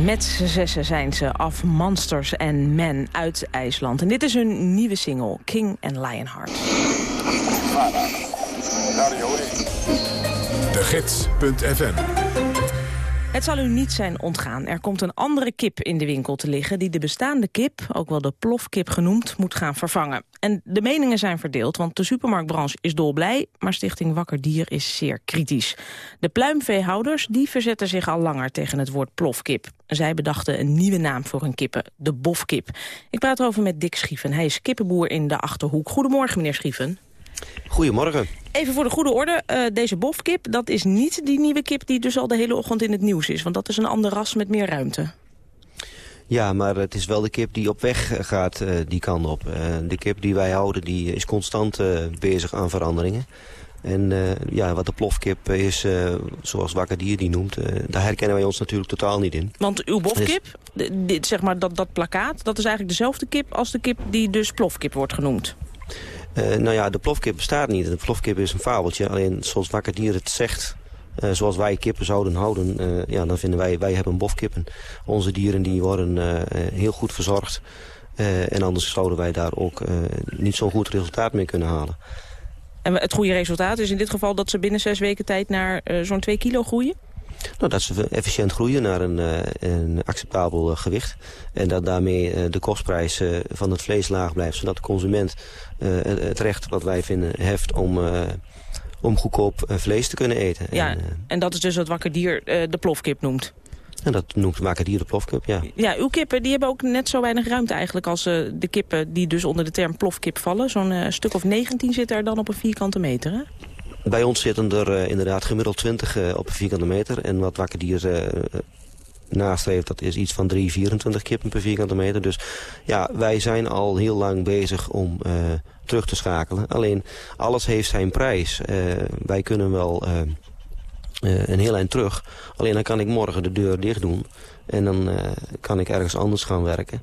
Met z'n zessen zijn ze af Monsters and Men uit IJsland. En dit is hun nieuwe single, King and Lionheart. De Gids.fm Het zal u niet zijn ontgaan. Er komt een andere kip in de winkel te liggen... die de bestaande kip, ook wel de plofkip genoemd, moet gaan vervangen. En de meningen zijn verdeeld, want de supermarktbranche is dolblij... maar Stichting Wakker Dier is zeer kritisch. De pluimveehouders die verzetten zich al langer tegen het woord plofkip. Zij bedachten een nieuwe naam voor hun kippen, de bofkip. Ik praat erover met Dick Schieven. Hij is kippenboer in de Achterhoek. Goedemorgen, meneer Schieven. Goedemorgen. Even voor de goede orde, uh, deze bofkip, dat is niet die nieuwe kip die dus al de hele ochtend in het nieuws is. Want dat is een ander ras met meer ruimte. Ja, maar het is wel de kip die op weg gaat uh, die kant op. Uh, de kip die wij houden, die is constant bezig aan veranderingen. En ja, wat de plofkip is, zoals Wakker Dier die noemt, daar herkennen wij ons natuurlijk totaal niet in. Want uw bofkip, dus... dit, zeg maar dat, dat plakkaat, dat is eigenlijk dezelfde kip als de kip die dus plofkip wordt genoemd. Uh, nou ja, de plofkip bestaat niet. De plofkip is een fabeltje. Alleen zoals Wakker Dier het zegt, uh, zoals wij kippen zouden houden, uh, ja, dan vinden wij, wij hebben bofkippen. Onze dieren die worden heel goed verzorgd. en anders zouden wij daar ook niet zo'n goed resultaat mee kunnen halen. En het goede resultaat is in dit geval dat ze binnen zes weken tijd naar zo'n 2 kilo groeien? Nou, dat ze efficiënt groeien naar een, een acceptabel gewicht. En dat daarmee de kostprijs van het vlees laag blijft. Zodat de consument het recht wat wij vinden heft om om goedkoop vlees te kunnen eten. Ja, en, en dat is dus wat Wakker Dier de plofkip noemt. En dat noemt Wakker Dier de plofkip, ja. Ja, uw kippen die hebben ook net zo weinig ruimte eigenlijk als uh, de kippen die dus onder de term plofkip vallen. Zo'n stuk of 19 zit er dan op een vierkante meter, hè? Bij ons zitten er uh, inderdaad gemiddeld 20 op een vierkante meter. En wat Wakker Dier nastreeft, dat is iets van 3, 24 kippen per vierkante meter. Dus ja, wij zijn al heel lang bezig om terug te schakelen. Alleen, alles heeft zijn prijs. Wij kunnen wel een heel eind terug. Alleen dan kan ik morgen de deur dicht doen. En dan kan ik ergens anders gaan werken.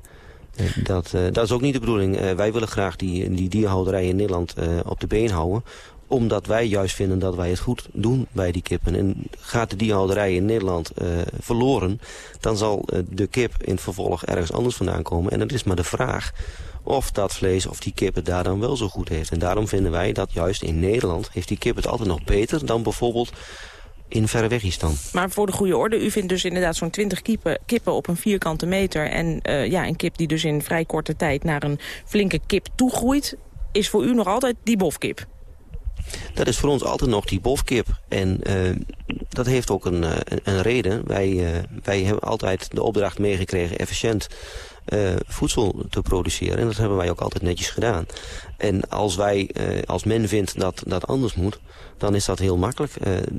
Dat, dat is ook niet de bedoeling. wij willen graag die, die dierhouderij in Nederland op de been houden omdat wij juist vinden dat wij het goed doen bij die kippen. En gaat de dierhouderij in Nederland uh, verloren... dan zal uh, de kip in het vervolg ergens anders vandaan komen. En het is maar de vraag of dat vlees of die kip het daar dan wel zo goed heeft. En daarom vinden wij dat juist in Nederland... heeft die kip het altijd nog beter dan bijvoorbeeld in Verrewegistan. Maar voor de goede orde, u vindt dus inderdaad zo'n 20 kippen, kippen op een vierkante meter... en uh, ja, een kip die dus in vrij korte tijd naar een flinke kip toegroeit... is voor u nog altijd die bofkip? Dat is voor ons altijd nog die bofkip. En uh, dat heeft ook een, een, een reden. Wij, uh, wij hebben altijd de opdracht meegekregen efficiënt uh, voedsel te produceren. En dat hebben wij ook altijd netjes gedaan. En als wij, als men vindt dat dat anders moet, dan is dat heel makkelijk.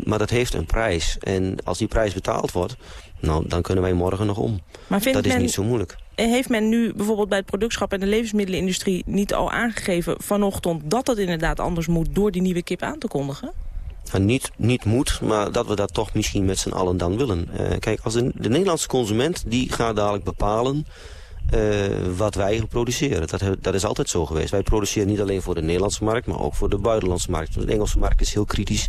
maar dat heeft een prijs. En als die prijs betaald wordt, nou, dan kunnen wij morgen nog om. Maar dat is niet zo moeilijk heeft men nu bijvoorbeeld bij het productschap en de levensmiddelenindustrie niet al aangegeven vanochtend dat het inderdaad anders moet door die nieuwe kip aan te kondigen? Nou, niet, niet moet, maar dat we dat toch misschien met z'n allen dan willen. Uh, kijk, als de, de, Nederlandse consument die gaat dadelijk bepalen uh, wat wij produceren. Dat, dat is altijd zo geweest. Wij produceren niet alleen voor de Nederlandse markt, maar ook voor de buitenlandse markt. De Engelse markt is heel kritisch.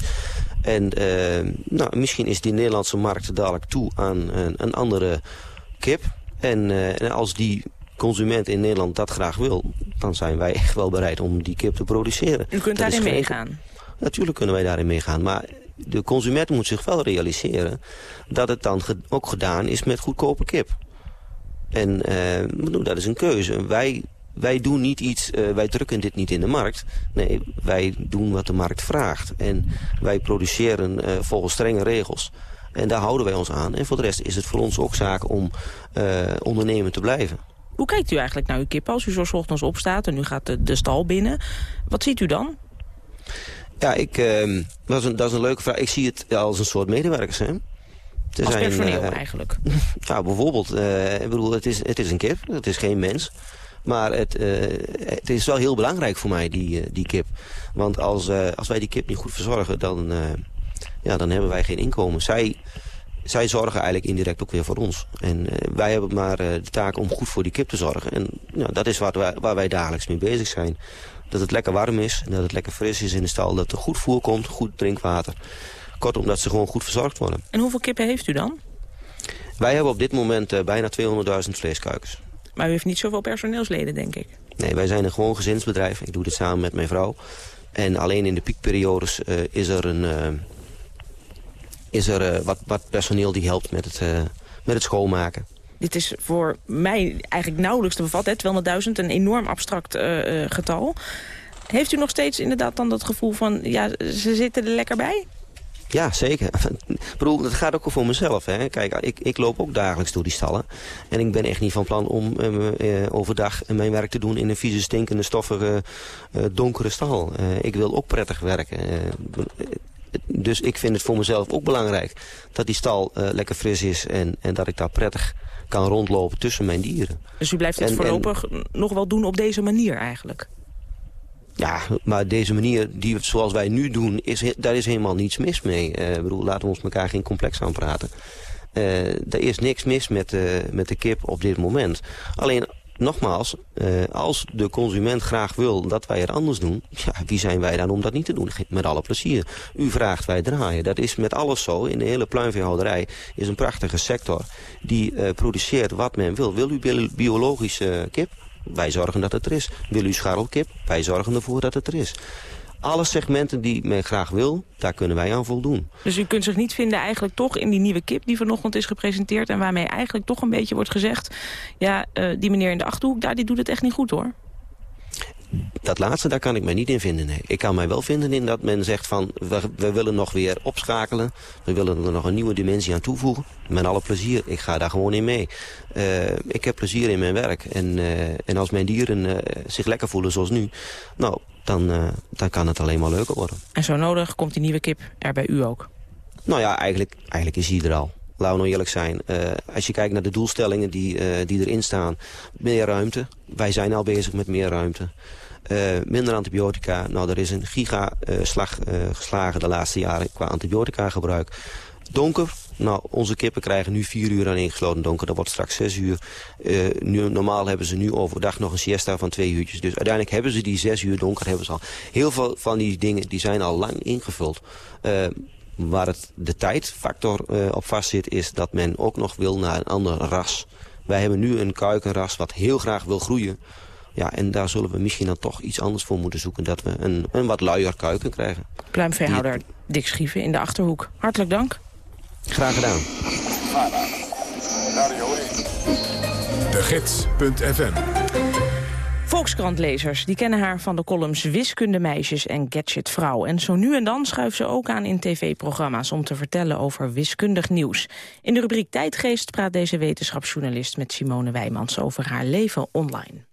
En uh, nou, misschien is die Nederlandse markt dadelijk toe aan een, een andere kip. En, uh, en als die consument in Nederland dat graag wil... dan zijn wij echt wel bereid om die kip te produceren. U kunt daarin meegaan? Natuurlijk kunnen wij daarin meegaan. Maar de consument moet zich wel realiseren... dat het dan ook gedaan is met goedkope kip. En uh, dat is een keuze. Wij, wij doen niet iets, uh, wij drukken dit niet in de markt. Nee, wij doen wat de markt vraagt. En wij produceren volgens strenge regels. En daar houden wij ons aan. En voor de rest is het voor ons ook zaak om uh, ondernemen te blijven. Hoe kijkt u eigenlijk naar uw kip als u zo ochtends opstaat en u gaat de, de stal binnen? Wat ziet u dan? Ja, ik, uh, dat, is een, dat is een leuke vraag. Ik zie het als een soort medewerkers. Hè? Als zijn, personeel uh, eigenlijk? [LAUGHS] Ja, bijvoorbeeld. Uh, ik bedoel, het is, het is een kip. Het is geen mens. Maar het, het is wel heel belangrijk voor mij, die, die kip. Want als, als wij die kip niet goed verzorgen, dan, ja, dan hebben wij geen inkomen. Zij, zij zorgen eigenlijk indirect ook weer voor ons. En uh, wij hebben maar uh, de taak om goed voor die kip te zorgen. En ja, dat is waar wij, waar wij dagelijks mee bezig zijn. Dat het lekker warm is, dat het lekker fris is in de stal, dat er goed voer komt, goed drinkwater. Kortom, dat ze gewoon goed verzorgd worden. En hoeveel kippen heeft u dan? Wij hebben op dit moment eh, bijna 200.000 vleeskuikens. Maar u heeft niet zoveel personeelsleden, denk ik. Nee, wij zijn een gewoon gezinsbedrijf. Ik doe dit samen met mijn vrouw. En alleen in de piekperiodes uh, is er, een, uh, is er uh, wat, wat, personeel die helpt met het, met het schoonmaken. Dit is voor mij eigenlijk nauwelijks te bevatten, 200.000, een enorm abstract getal. Heeft u nog steeds inderdaad dan dat gevoel van, ja, ze zitten er lekker bij? Ja, zeker. Ik bedoel, het gaat ook voor mezelf. Hè. Kijk, ik, ik loop ook dagelijks door die stallen. En ik ben echt niet van plan om overdag mijn werk te doen in een vieze, stinkende, stoffige, donkere stal. ik wil ook prettig werken. Dus ik vind het voor mezelf ook belangrijk dat die stal lekker fris is en, en dat ik daar prettig kan rondlopen tussen mijn dieren. Dus u blijft het en, voorlopig en, nog wel doen op deze manier eigenlijk? Ja, maar deze manier, die, zoals wij nu doen, is, daar is helemaal niets mis mee. Uh, bedoel, laten we ons elkaar geen complex aanpraten. Uh, er is niks mis met, uh, met de kip op dit moment. Alleen, nogmaals, als de consument graag wil dat wij het anders doen... Ja, wie zijn wij dan om dat niet te doen? Met alle plezier. U vraagt, wij draaien. Dat is met alles zo. In de hele pluimveehouderij is een prachtige sector... die produceert wat men wil. Wil u biologische kip? Wij zorgen dat het er is. Wil u scharrelkip? Wij zorgen ervoor dat het er is. Alle segmenten die men graag wil, daar kunnen wij aan voldoen. Dus u kunt zich niet vinden eigenlijk toch in die nieuwe kip die vanochtend is gepresenteerd... en waarmee eigenlijk toch een beetje wordt gezegd... ja, uh, die meneer in de Achterhoek, daar, die doet het echt niet goed hoor. Dat laatste, daar kan ik mij niet in vinden. Nee. Ik kan mij wel vinden in dat men zegt van... We, we, willen nog weer opschakelen. We willen er nog een nieuwe dimensie aan toevoegen. Met alle plezier. Ik ga daar gewoon in mee. Uh, ik heb plezier in mijn werk. En, uh, en als mijn dieren uh, zich lekker voelen zoals nu... nou, dan, dan kan het alleen maar leuker worden. En zo nodig komt die nieuwe kip er bij u ook? Nou ja, eigenlijk, eigenlijk is hij er al. Laten we nou eerlijk zijn. Uh, als je kijkt naar de doelstellingen die, uh, die erin staan. Meer ruimte. Wij zijn al bezig met meer ruimte. Minder antibiotica. Nou, er is een gigaslag geslagen de laatste jaren qua antibiotica gebruik. Donker. Nou, onze kippen krijgen nu vier uur aan ingesloten donker. Dat wordt straks zes uur. nu, normaal hebben ze nu overdag nog een siesta van twee uurtjes. Dus uiteindelijk hebben ze die zes uur donker hebben ze al. Heel veel van die dingen die zijn al lang ingevuld. Waar het de tijdfactor uh, op vast zit, is dat men ook nog wil naar een ander ras. Wij hebben nu een kuikenras wat heel graag wil groeien. Ja, en daar zullen we misschien dan toch iets anders voor moeten zoeken. Dat we een, een wat luier kuiken krijgen. Pluimveehouder. Dick Schieven in de Achterhoek. Hartelijk dank. Graag gedaan. De Gids.fm Volkskrantlezers die kennen haar van de columns Wiskundemeisjes en Gadgetvrouw. En zo nu en dan schuift ze ook aan in tv-programma's om te vertellen over wiskundig nieuws. In de rubriek Tijdgeest praat deze wetenschapsjournalist met Simone Wijmans over haar leven online.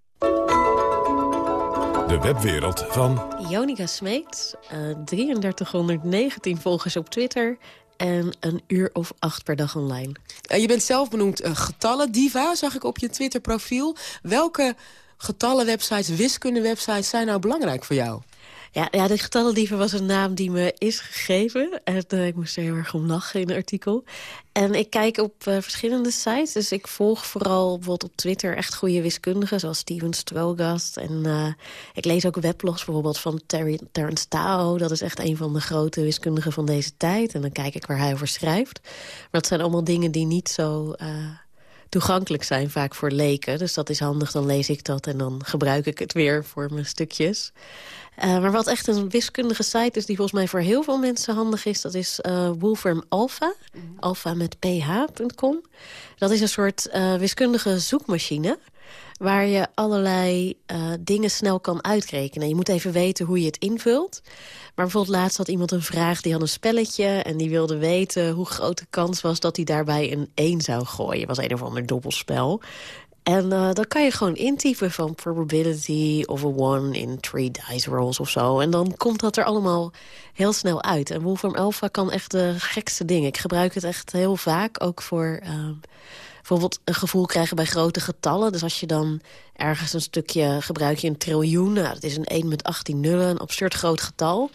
De webwereld van... Jonica Smeet, uh, 3319 volgers op Twitter en een uur of acht per dag online. Uh, je bent zelf benoemd uh, getallen diva, zag ik op je Twitter-profiel. Welke getallenwebsites, wiskundewebsites zijn nou belangrijk voor jou? Ja, ja, de getallendieven was een naam die me is gegeven. En uh, ik moest er heel erg om lachen in een artikel. En ik kijk op uh, verschillende sites. Dus ik volg vooral bijvoorbeeld op Twitter echt goede wiskundigen... zoals Steven Strogast. En uh, ik lees ook weblogs bijvoorbeeld van Terry, Terence Tao. Dat is echt een van de grote wiskundigen van deze tijd. En dan kijk ik waar hij over schrijft. Maar dat zijn allemaal dingen die niet zo toegankelijk zijn vaak voor leken. Dus dat is handig, dan lees ik dat en dan gebruik ik het weer voor mijn stukjes. Uh, maar wat echt een wiskundige site is die volgens mij voor heel veel mensen handig is... dat is uh, Wolfram Alpha, mm -hmm. alpha met ph.com. Dat is een soort uh, wiskundige zoekmachine waar je allerlei uh, dingen snel kan uitrekenen. Je moet even weten hoe je het invult. Maar bijvoorbeeld laatst had iemand een vraag, die had een spelletje... en die wilde weten hoe groot de kans was dat hij daarbij een 1 zou gooien. Was een of ander dobbelspel. En uh, dan kan je gewoon intypen van probability of a one in three dice rolls of zo. En dan komt dat er allemaal heel snel uit. En Wolfram Alpha kan echt de gekste dingen. Ik gebruik het echt heel vaak, ook voor... Uh, bijvoorbeeld een gevoel krijgen bij grote getallen. Dus als je dan ergens een stukje gebruik je een triljoen. Nou, dat is een 1 met 18 nullen, een absurd groot getal.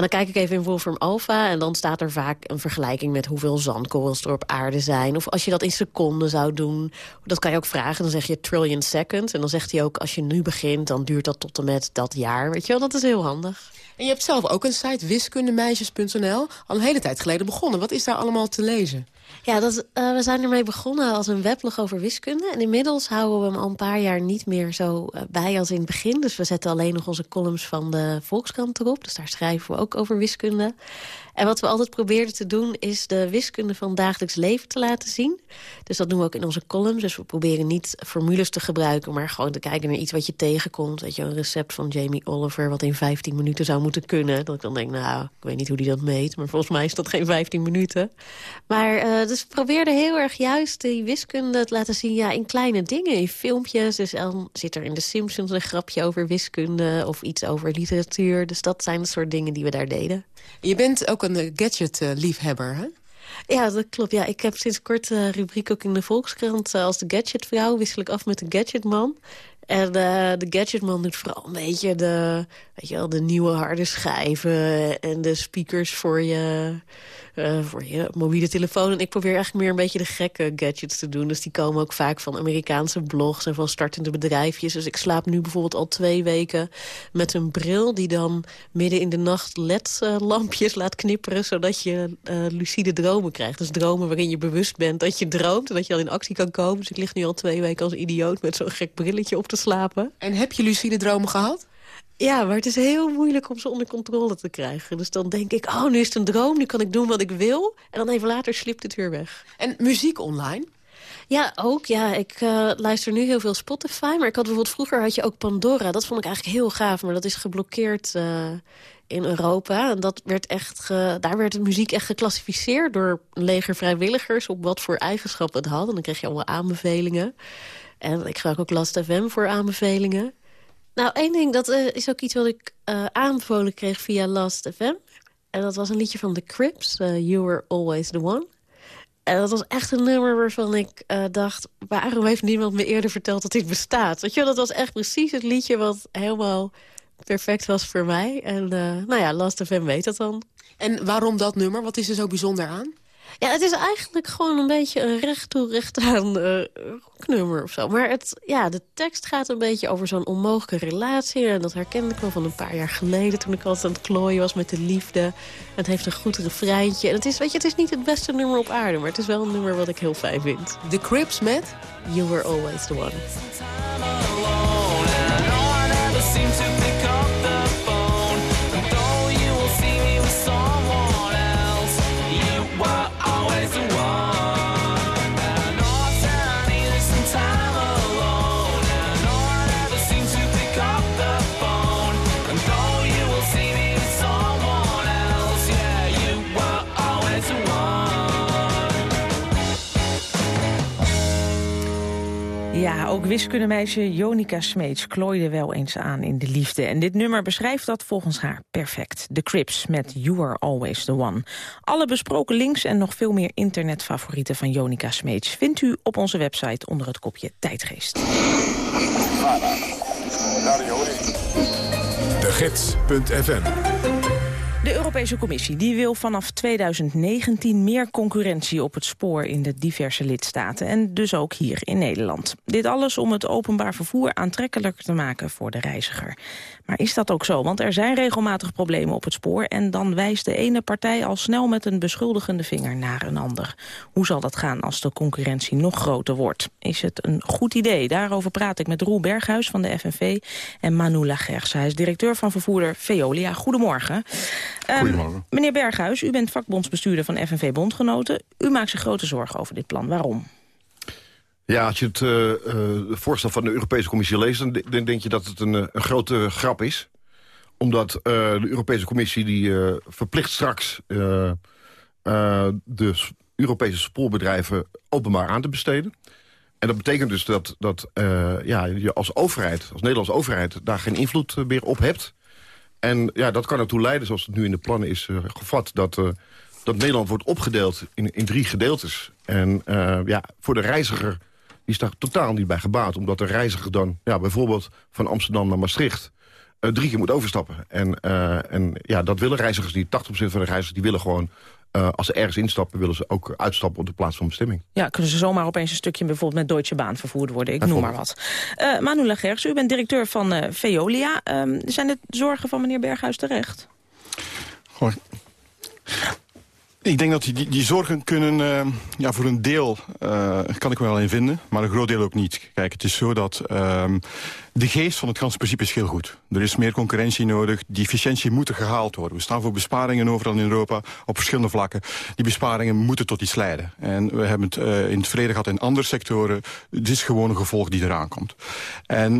Dan kijk ik even in Wolfram Alpha en dan staat er vaak een vergelijking met hoeveel zandkorrels er op aarde zijn. Of als je dat in seconden zou doen, dat kan je ook vragen. Dan zeg je trillion seconds en dan zegt hij ook als je nu begint, dan duurt dat tot en met dat jaar. Weet je wel, dat is heel handig. En je hebt zelf ook een site, wiskundemeisjes.nl, al een hele tijd geleden begonnen. Wat is daar allemaal te lezen? Ja, uh, we zijn ermee begonnen als een weblog over wiskunde. En inmiddels houden we hem al een paar jaar niet meer zo uh, bij als in het begin. Dus we zetten alleen nog onze columns van de Volkskrant erop. Dus daar schrijven we ook over wiskunde. En wat we altijd probeerden te doen is de wiskunde van dagelijks leven te laten zien. Dus dat doen we ook in onze columns. Dus we proberen niet formules te gebruiken, maar gewoon te kijken naar iets wat je tegenkomt. Weet je, een recept van Jamie Oliver wat in 15 minuten zou moeten kunnen. Dat ik dan denk, nou, ik weet niet hoe die dat meet, maar volgens mij is dat geen 15 minuten. Maar uh, dus we probeerden heel erg juist die wiskunde te laten zien ja, in kleine dingen, in filmpjes. Dus dan zit er in The Simpsons een grapje over wiskunde of iets over literatuur. Dus dat zijn de soort dingen die we daar deden. Je bent ook een gadget-liefhebber, hè? Ja, dat klopt. Ja, ik heb sinds kort een rubriek ook in de Volkskrant... als de gadgetvrouw wissel ik af met de gadgetman. En de gadgetman doet vooral een beetje de, weet je wel, de nieuwe harde schijven... en de speakers voor je, uh, voor je mobiele telefoon. En ik probeer eigenlijk meer een beetje de gekke gadgets te doen. Dus die komen ook vaak van Amerikaanse blogs en van startende bedrijfjes. Dus ik slaap nu bijvoorbeeld al twee weken met een bril... die dan midden in de nacht LED-lampjes laat knipperen... zodat je uh, lucide dromen krijgt. Dus dromen waarin je bewust bent dat je droomt... en dat je dan in actie kan komen. Dus ik lig nu al twee weken als idioot met zo'n gek brilletje op te slapen. En heb je lucide dromen gehad? Ja, maar het is heel moeilijk om ze onder controle te krijgen. Dus dan denk ik, oh, nu is het een droom, nu kan ik doen wat ik wil. En dan even later slipt het weer weg. En muziek online? Ja, ook. Ja, ik uh, luister nu heel veel Spotify. Maar ik had bijvoorbeeld vroeger had je ook Pandora. Dat vond ik eigenlijk heel gaaf, maar dat is geblokkeerd uh, in Europa. En dat werd echt ge, daar werd de muziek echt geclassificeerd door leger vrijwilligers... op wat voor eigenschappen het had. En dan kreeg je allemaal aanbevelingen. En ik gebruik ook Last FM voor aanbevelingen. Nou, één ding, dat uh, is ook iets wat ik uh, aanbevolen kreeg via Last FM. En dat was een liedje van The Crips, uh, You Were Always The One. En dat was echt een nummer waarvan ik dacht... waarom heeft niemand me eerder verteld dat dit bestaat? Weet je, dat was echt precies het liedje wat helemaal perfect was voor mij. En nou ja, Last FM weet dat dan. En waarom dat nummer? Wat is er zo bijzonder aan? Ja, het is eigenlijk gewoon een beetje een recht toe recht aan uh, rocknummer of zo. Maar het, ja, de tekst gaat een beetje over zo'n onmogelijke relatie. En dat herkende ik wel van een paar jaar geleden... toen ik altijd aan het klooien was met de liefde. Het heeft een goed refreintje. En het is, weet je, het is niet het beste nummer op aarde... maar het is wel een nummer wat ik heel fijn vind. The Crips met? You Were Always The One. Ook wiskundemeisje Jonica Smeets klooide wel eens aan in de liefde. En dit nummer beschrijft dat volgens haar perfect. The Crips met You Are Always The One. Alle besproken links en nog veel meer internetfavorieten van Jonica Smeets... vindt u op onze website onder het kopje Tijdgeest. Europese Commissie die wil vanaf 2019 meer concurrentie op het spoor in de diverse lidstaten. En dus ook hier in Nederland. Dit alles om het openbaar vervoer aantrekkelijker te maken voor de reiziger. Maar is dat ook zo? Want er zijn regelmatig problemen op het spoor... en dan wijst de ene partij al snel met een beschuldigende vinger naar een ander. Hoe zal dat gaan als de concurrentie nog groter wordt? Is het een goed idee? Daarover praat ik met Roel Berghuis van de FNV en Manu Lagers. Hij is directeur van vervoerder Veolia. Goedemorgen. Goedemorgen. Um, meneer Berghuis, u bent vakbondsbestuurder van FNV Bondgenoten. U maakt zich grote zorgen over dit plan. Waarom? Ja, als je het uh, voorstel van de Europese Commissie leest... dan, denk je dat het een, een grote grap is. Omdat de Europese Commissie die verplicht straks... de Europese spoorbedrijven openbaar aan te besteden. En dat betekent dus dat, dat ja, je als overheid, als Nederlandse overheid... daar geen invloed meer op hebt. En ja, dat kan ertoe leiden, zoals het nu in de plannen is gevat... dat, dat Nederland wordt opgedeeld in, in drie gedeeltes. En ja, voor de reiziger die is daar totaal niet bij gebaat. Omdat de reiziger dan ja, bijvoorbeeld van Amsterdam naar Maastricht... Uh, drie keer moet overstappen. En, uh, en ja, dat willen reizigers niet. 80% van de reizigers die willen gewoon... Uh, als ze ergens instappen, willen ze ook uitstappen op de plaats van bestemming. Ja, kunnen ze zomaar opeens een stukje bijvoorbeeld met Deutsche Bahn vervoerd worden. Ik noem maar wat. Uh, Manu Lagers, u bent directeur van uh, Veolia. Um, zijn de zorgen van meneer Berghuis terecht? Goh. Ik denk dat die, die zorgen kunnen, uh, ja, voor een deel uh, kan ik wel in vinden, maar een groot deel ook niet. Kijk, het is zo dat uh, de geest van het ganse principe is heel goed. Er is meer concurrentie nodig, die efficiëntie moet er gehaald worden. We staan voor besparingen overal in Europa op verschillende vlakken. Die besparingen moeten tot iets leiden. En we hebben het in het verleden gehad in andere sectoren. Het is gewoon een gevolg die eraan komt. En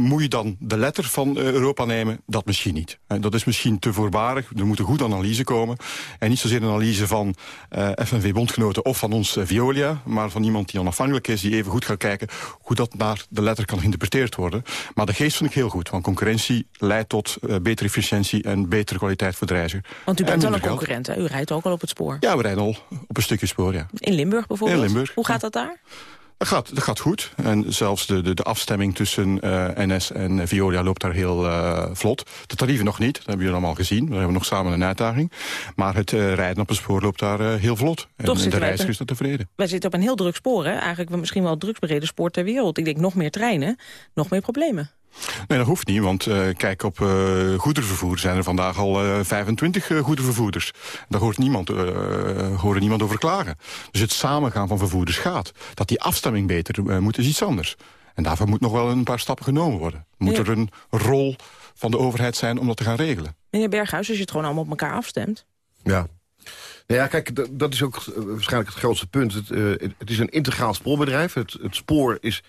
moet je dan de letter van Europa nemen? Dat misschien niet. dat is misschien te voorbarig. Er moet een goede analyse komen. En niet zozeer een analyse van FNV-bondgenoten of van ons Violia... maar van iemand die onafhankelijk is, die even goed gaat kijken... hoe dat naar de letter kan geïnterpreteerd worden. Maar de geest vind ik heel goed, want concurrentie leidt tot uh, betere efficiëntie... en betere kwaliteit voor de reiziger. Want u bent wel een concurrent, hè? U rijdt ook al op het spoor. Ja, we rijden al op een stukje spoor, ja. In Limburg bijvoorbeeld? In Limburg. Hoe gaat dat daar? Dat gaat, dat gaat goed. En zelfs de, de, de afstemming tussen uh, NS en Violia loopt daar heel uh, vlot. De tarieven nog niet, dat hebben jullie allemaal gezien. We hebben nog samen een uitdaging. Maar het uh, rijden op het spoor loopt daar heel vlot. Toch en de reiziger is daar tevreden. Wij zitten op een heel druk spoor, hè? Eigenlijk misschien wel het drugsbereden spoor ter wereld. Ik denk nog meer treinen, nog meer problemen. Nee, dat hoeft niet, want uh, kijk, op uh, goederenvervoer zijn er vandaag al uh, 25 goederenvervoerders. Daar hoort niemand, horen niemand over klagen. Dus het samengaan van vervoerders gaat. Dat die afstemming beter moet, is iets anders. En daarvoor moet nog wel een paar stappen genomen worden. Moet er een rol van de overheid zijn om dat te gaan regelen. Meneer Berghuis, als je het gewoon allemaal op elkaar afstemt... Ja, nou ja, kijk, dat is ook waarschijnlijk het grootste punt. Het, het is een integraal spoorbedrijf. Het, het spoor is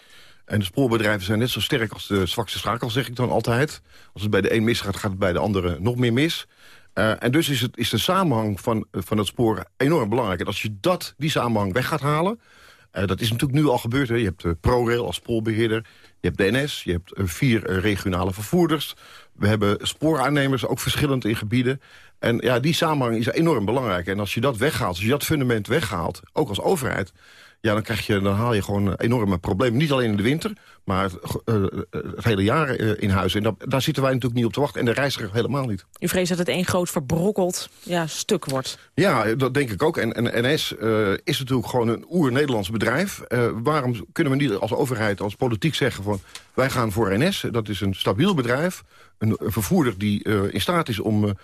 en de spoorbedrijven zijn net zo sterk als de zwakste schakel, zeg ik dan altijd. Als het bij de een misgaat, gaat het bij de andere nog meer mis. Uh, en dus is, het, is de samenhang van, van het spoor enorm belangrijk. En als je dat, die samenhang weg gaat halen... Uh, dat is natuurlijk nu al gebeurd. Hè. Je hebt ProRail als spoorbeheerder. Je hebt de NS. Je hebt uh, vier regionale vervoerders. We hebben spooraannemers, ook verschillend in gebieden. En ja, die samenhang is enorm belangrijk. En als je dat weghaalt, als je dat fundament weghaalt... ook als overheid ja, dan, krijg je, dan haal je gewoon enorme problemen. Niet alleen in de winter, maar uh, het hele jaar uh, in huis. En dat, daar zitten wij natuurlijk niet op te wachten. En de reiziger helemaal niet. U vreest dat het één groot verbrokkeld ja, stuk wordt? Ja, dat denk ik ook. En, en NS is natuurlijk gewoon een oer-Nederlands bedrijf. waarom kunnen we niet als overheid, als politiek zeggen van... wij gaan voor NS, dat is een stabiel bedrijf een, vervoerder die uh, in staat is om uh, 1,2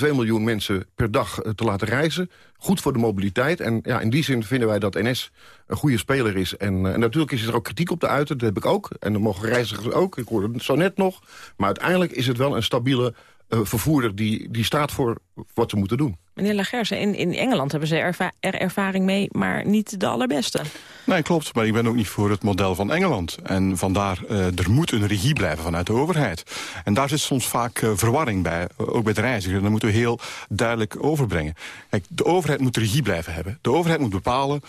miljoen mensen per dag uh, te laten reizen. Goed voor de mobiliteit. En ja, in die zin vinden wij dat NS een goede speler is. En, en natuurlijk is er ook kritiek op te uiten, dat heb ik ook. En dan mogen reizigers ook, ik hoorde het zo net nog. Maar uiteindelijk is het wel een stabiele uh, vervoerder die, die staat voor wat ze moeten doen. Meneer Lagerse, in, in Engeland hebben ze erva er ervaring mee, maar niet de allerbeste. Nee, klopt. Maar ik ben ook niet voor het model van Engeland. En vandaar, uh, er moet een regie blijven vanuit de overheid. En daar zit soms vaak uh, verwarring bij, ook bij de reiziger. En dat moeten we heel duidelijk overbrengen. Kijk, de overheid moet de regie blijven hebben. De overheid moet bepalen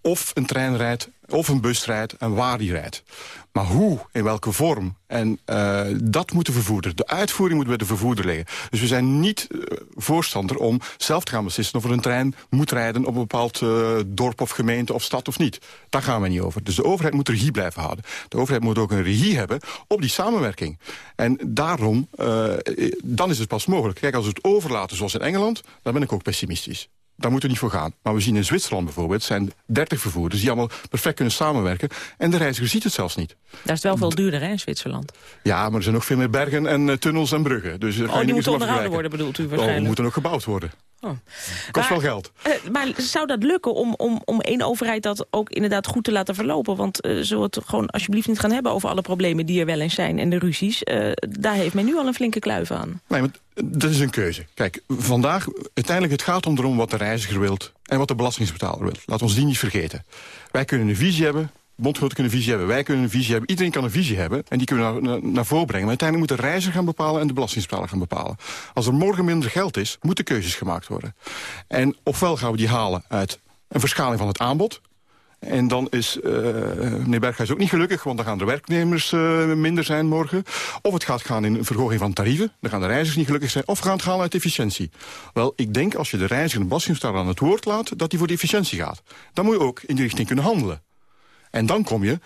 of een trein rijdt, of een bus rijdt en waar die rijdt. Maar hoe, in welke vorm, en uh, dat moet de vervoerder. De uitvoering moet bij de vervoerder liggen. Dus we zijn niet uh, voorstander om zelf te gaan beslissen... of er een trein moet rijden op een bepaald uh, dorp of gemeente of stad of niet. Daar gaan we niet over. Dus de overheid moet regie blijven houden. De overheid moet ook een regie hebben op die samenwerking. En daarom, dan is het pas mogelijk. Kijk, als we het overlaten zoals in Engeland, dan ben ik ook pessimistisch. Daar moeten we niet voor gaan. Maar we zien in Zwitserland bijvoorbeeld... zijn 30 vervoerders die allemaal perfect kunnen samenwerken. En de reiziger ziet het zelfs niet. Daar is het wel veel duurder, hè, in Zwitserland? Ja, maar er zijn nog veel meer bergen en uh, tunnels en bruggen. Dus, oh, die moeten onderhouden worden, bedoelt u waarschijnlijk? Oh, moeten ook gebouwd worden. Oh. Kost maar, wel geld. Uh, maar zou dat lukken om, om, om één overheid dat ook inderdaad goed te laten verlopen? Want uh, zullen we het gewoon alsjeblieft niet gaan hebben over alle problemen die er wel eens zijn en de ruzies? Uh, daar heeft men nu al een flinke kluif aan. Nee, maar dat is een keuze. Kijk, vandaag, uiteindelijk het gaat om erom wat de reiziger wilt en wat de belastingsbetaler wil. Laat ons die niet vergeten. Wij kunnen een visie hebben, bondgenoten kunnen een visie hebben, wij kunnen een visie hebben. Iedereen kan een visie hebben en die kunnen we naar, naar, voren brengen. Maar uiteindelijk moet de reiziger gaan bepalen en de belastingsbetaler gaan bepalen. Als er morgen minder geld is, moeten keuzes gemaakt worden. En ofwel gaan we die halen uit een verschaling van het aanbod... En dan is uh, meneer Berghuis ook niet gelukkig, want dan gaan de werknemers uh, minder zijn morgen. Of het gaat gaan in een verhoging van tarieven, dan gaan de reizigers niet gelukkig zijn. Of gaan het gaan uit efficiëntie. Wel, ik denk als je de reiziger en de aan het woord laat... dat die voor de efficiëntie gaat. Dan moet je ook in die richting kunnen handelen. En dan kom je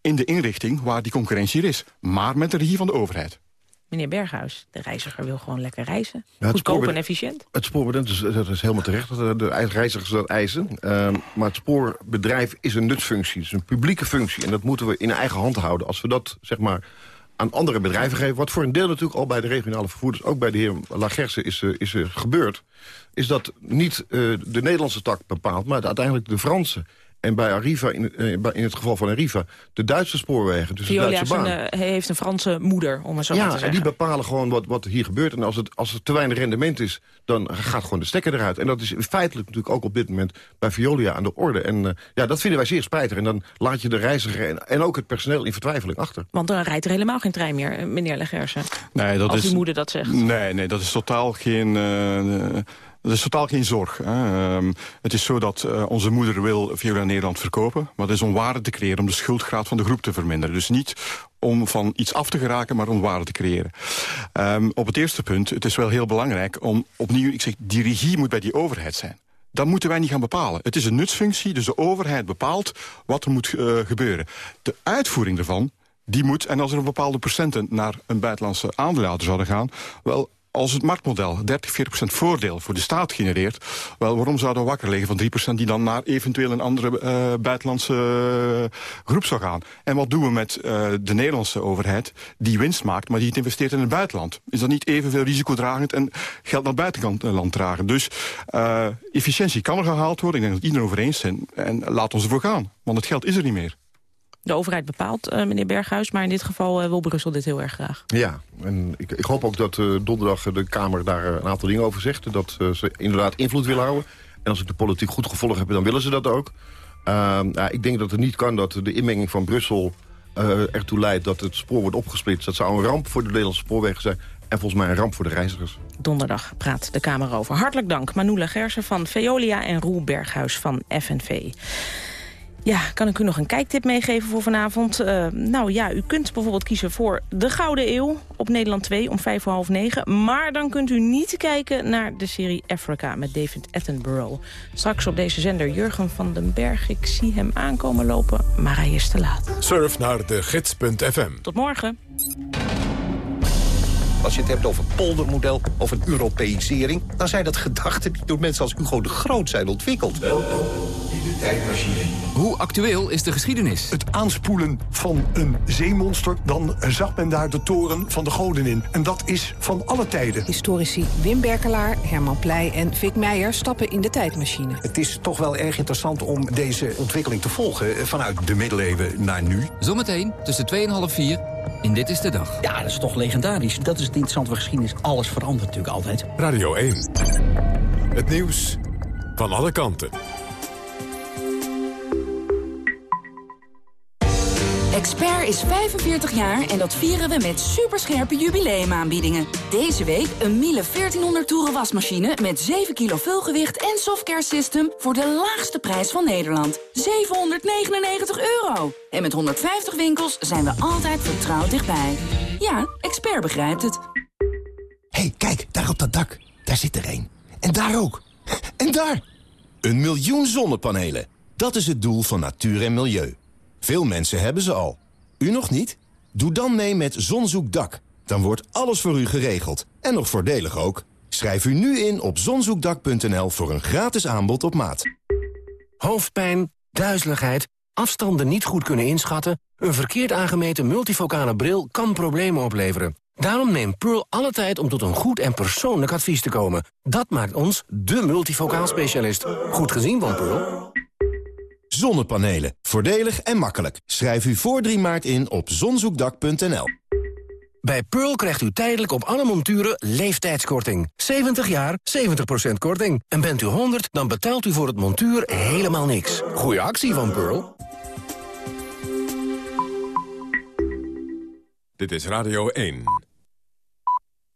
in de inrichting waar die concurrentie er is. Maar met de regie van de overheid. Meneer Berghuis, de reiziger wil gewoon lekker reizen. Ja, Goedkoop en efficiënt. Het spoorbedrijf, dus, dat is helemaal terecht dat de reizigers dat eisen. Uh, maar het spoorbedrijf is een nutsfunctie, het is een publieke functie. En dat moeten we in eigen hand houden. Als we dat, zeg maar, aan andere bedrijven geven. Wat voor een deel natuurlijk al bij de regionale vervoerders... ook bij de heer Lagerse is, eh, is eh, gebeurd... is dat niet eh, de Nederlandse tak bepaalt... maar uiteindelijk de Franse en bij Arriva, in, eh, bij- in het geval van Arriva, de Duitse spoorwegen. Dus de Veolia Duitse baan. een, eh, heeft een Franse moeder, om het zo maar te Ja, en zeggen. die bepalen gewoon wat, wat hier gebeurt. En als, het, als er te weinig rendement is, dan gaat gewoon de stekker eruit. En dat is feitelijk natuurlijk ook op dit moment bij Veolia aan de orde. En eh, ja, dat vinden wij zeer spijtig. En dan laat je de reiziger en, en ook het personeel in vertwijfeling achter. Want dan rijdt er helemaal geen trein meer, meneer Legersen. Nee, dat Als is, uw moeder dat zegt. Nee, nee, dat is totaal geen... eh, dat is totaal geen zorg. Hè. Ehm, het is zo dat eh, onze moeder wil Viola Nederland verkopen. Maar dat is om waarde te creëren, om de schuldgraad van de groep te verminderen. Dus niet om van iets af te geraken, maar om waarde te creëren. Ehm, op het eerste punt, het is wel heel belangrijk om opnieuw... ik zeg, die regie moet bij die overheid zijn. Dat moeten wij niet gaan bepalen. Het is een nutsfunctie, dus de overheid bepaalt wat er moet eh, gebeuren. De uitvoering ervan, die moet... en als er een bepaalde procenten naar een buitenlandse aandeelhouder zouden gaan... wel, als het marktmodel 30, 40 procent voordeel voor de staat genereert... wel, waarom zouden we wakker liggen van 3 procent... die dan naar eventueel een andere eh, buitenlandse eh, groep zou gaan? En wat doen we met eh, de Nederlandse overheid die winst maakt... maar die het investeert in het buitenland? Is dat niet evenveel risicodragend en geld naar buitenland dragen? Dus efficiëntie kan er gehaald worden. Ik denk dat iedereen over eens zijn. En laat ons ervoor gaan, want het geld is er niet meer. De overheid bepaalt, eh, meneer Berghuis, maar in dit geval eh, wil Brussel dit heel erg graag. Ja, en ik, ik hoop ook dat eh, donderdag de Kamer daar een aantal dingen over zegt. Dat ze inderdaad invloed willen houden. En als ik de politiek goed gevolgd heb, dan willen ze dat ook. Ehm, ik denk dat het niet kan dat de inmenging van Brussel ertoe leidt... dat het spoor wordt opgesplitst. Dat zou een ramp voor de Nederlandse spoorwegen zijn. En volgens mij een ramp voor de reizigers. Donderdag praat de Kamer over. Hartelijk dank, Manoula Gersen van Veolia en Roel Berghuis van FNV. Ja, kan ik u nog een kijktip meegeven voor vanavond? Eh, nou ja, u kunt bijvoorbeeld kiezen voor De Gouden Eeuw op Nederland 2 om vijf voor half negen. Maar dan kunt u niet kijken naar de serie Africa met David Attenborough. Straks op deze zender Jurgen van den Berg. Ik zie hem aankomen lopen, maar hij is te laat. Surf naar de gids.fm. Tot morgen. Als je het hebt over poldermodel of een Europeisering... dan zijn dat gedachten die door mensen als Hugo de Groot zijn ontwikkeld. Welkom in de tijdmachine. Hoe actueel is de geschiedenis? Het aanspoelen van een zeemonster, dan zag men daar de toren van de goden in. En dat is van alle tijden. Historici Wim Berkelaar, Herman Pleij en Vic Meijer stappen in de tijdmachine. Het is toch wel erg interessant om deze ontwikkeling te volgen... eh, vanuit de middeleeuwen naar nu. Zometeen tussen 2 en half 4 in Dit is de Dag. Ja, dat is toch legendarisch. Dat is het interessante van geschiedenis. Alles verandert natuurlijk altijd. Radio 1. Het nieuws van alle kanten. Expert is 45 jaar en dat vieren we met superscherpe jubileumaanbiedingen. Deze week een Miele 1400 toeren wasmachine met 7 kilo vulgewicht en softcare system voor de laagste prijs van Nederland. 799 euro. En met 150 winkels zijn we altijd vertrouwd dichtbij. Ja, Expert begrijpt het. hey, kijk, daar op dat dak. Daar zit er een. En daar ook. En daar! Een miljoen zonnepanelen. Dat is het doel van natuur en milieu. Veel mensen hebben ze al. U nog niet? Doe dan mee met Zonzoekdak. Dan wordt alles voor u geregeld. En nog voordelig ook. Schrijf u nu in op zonzoekdak.nl voor een gratis aanbod op maat. Hoofdpijn, duizeligheid, afstanden niet goed kunnen inschatten... een verkeerd aangemeten multifocale bril kan problemen opleveren. Daarom neemt Pearl alle tijd om tot een goed en persoonlijk advies te komen. Dat maakt ons de multifocaal specialist. Goed gezien van Pearl. Zonnepanelen. Voordelig en makkelijk. Schrijf u voor 3 maart in op zonzoekdak.nl. Bij Pearl krijgt u tijdelijk op alle monturen leeftijdskorting. 70 jaar, 70% korting. En bent u 100, dan betaalt u voor het montuur helemaal niks. Goeie actie van Pearl. Dit is Radio 1.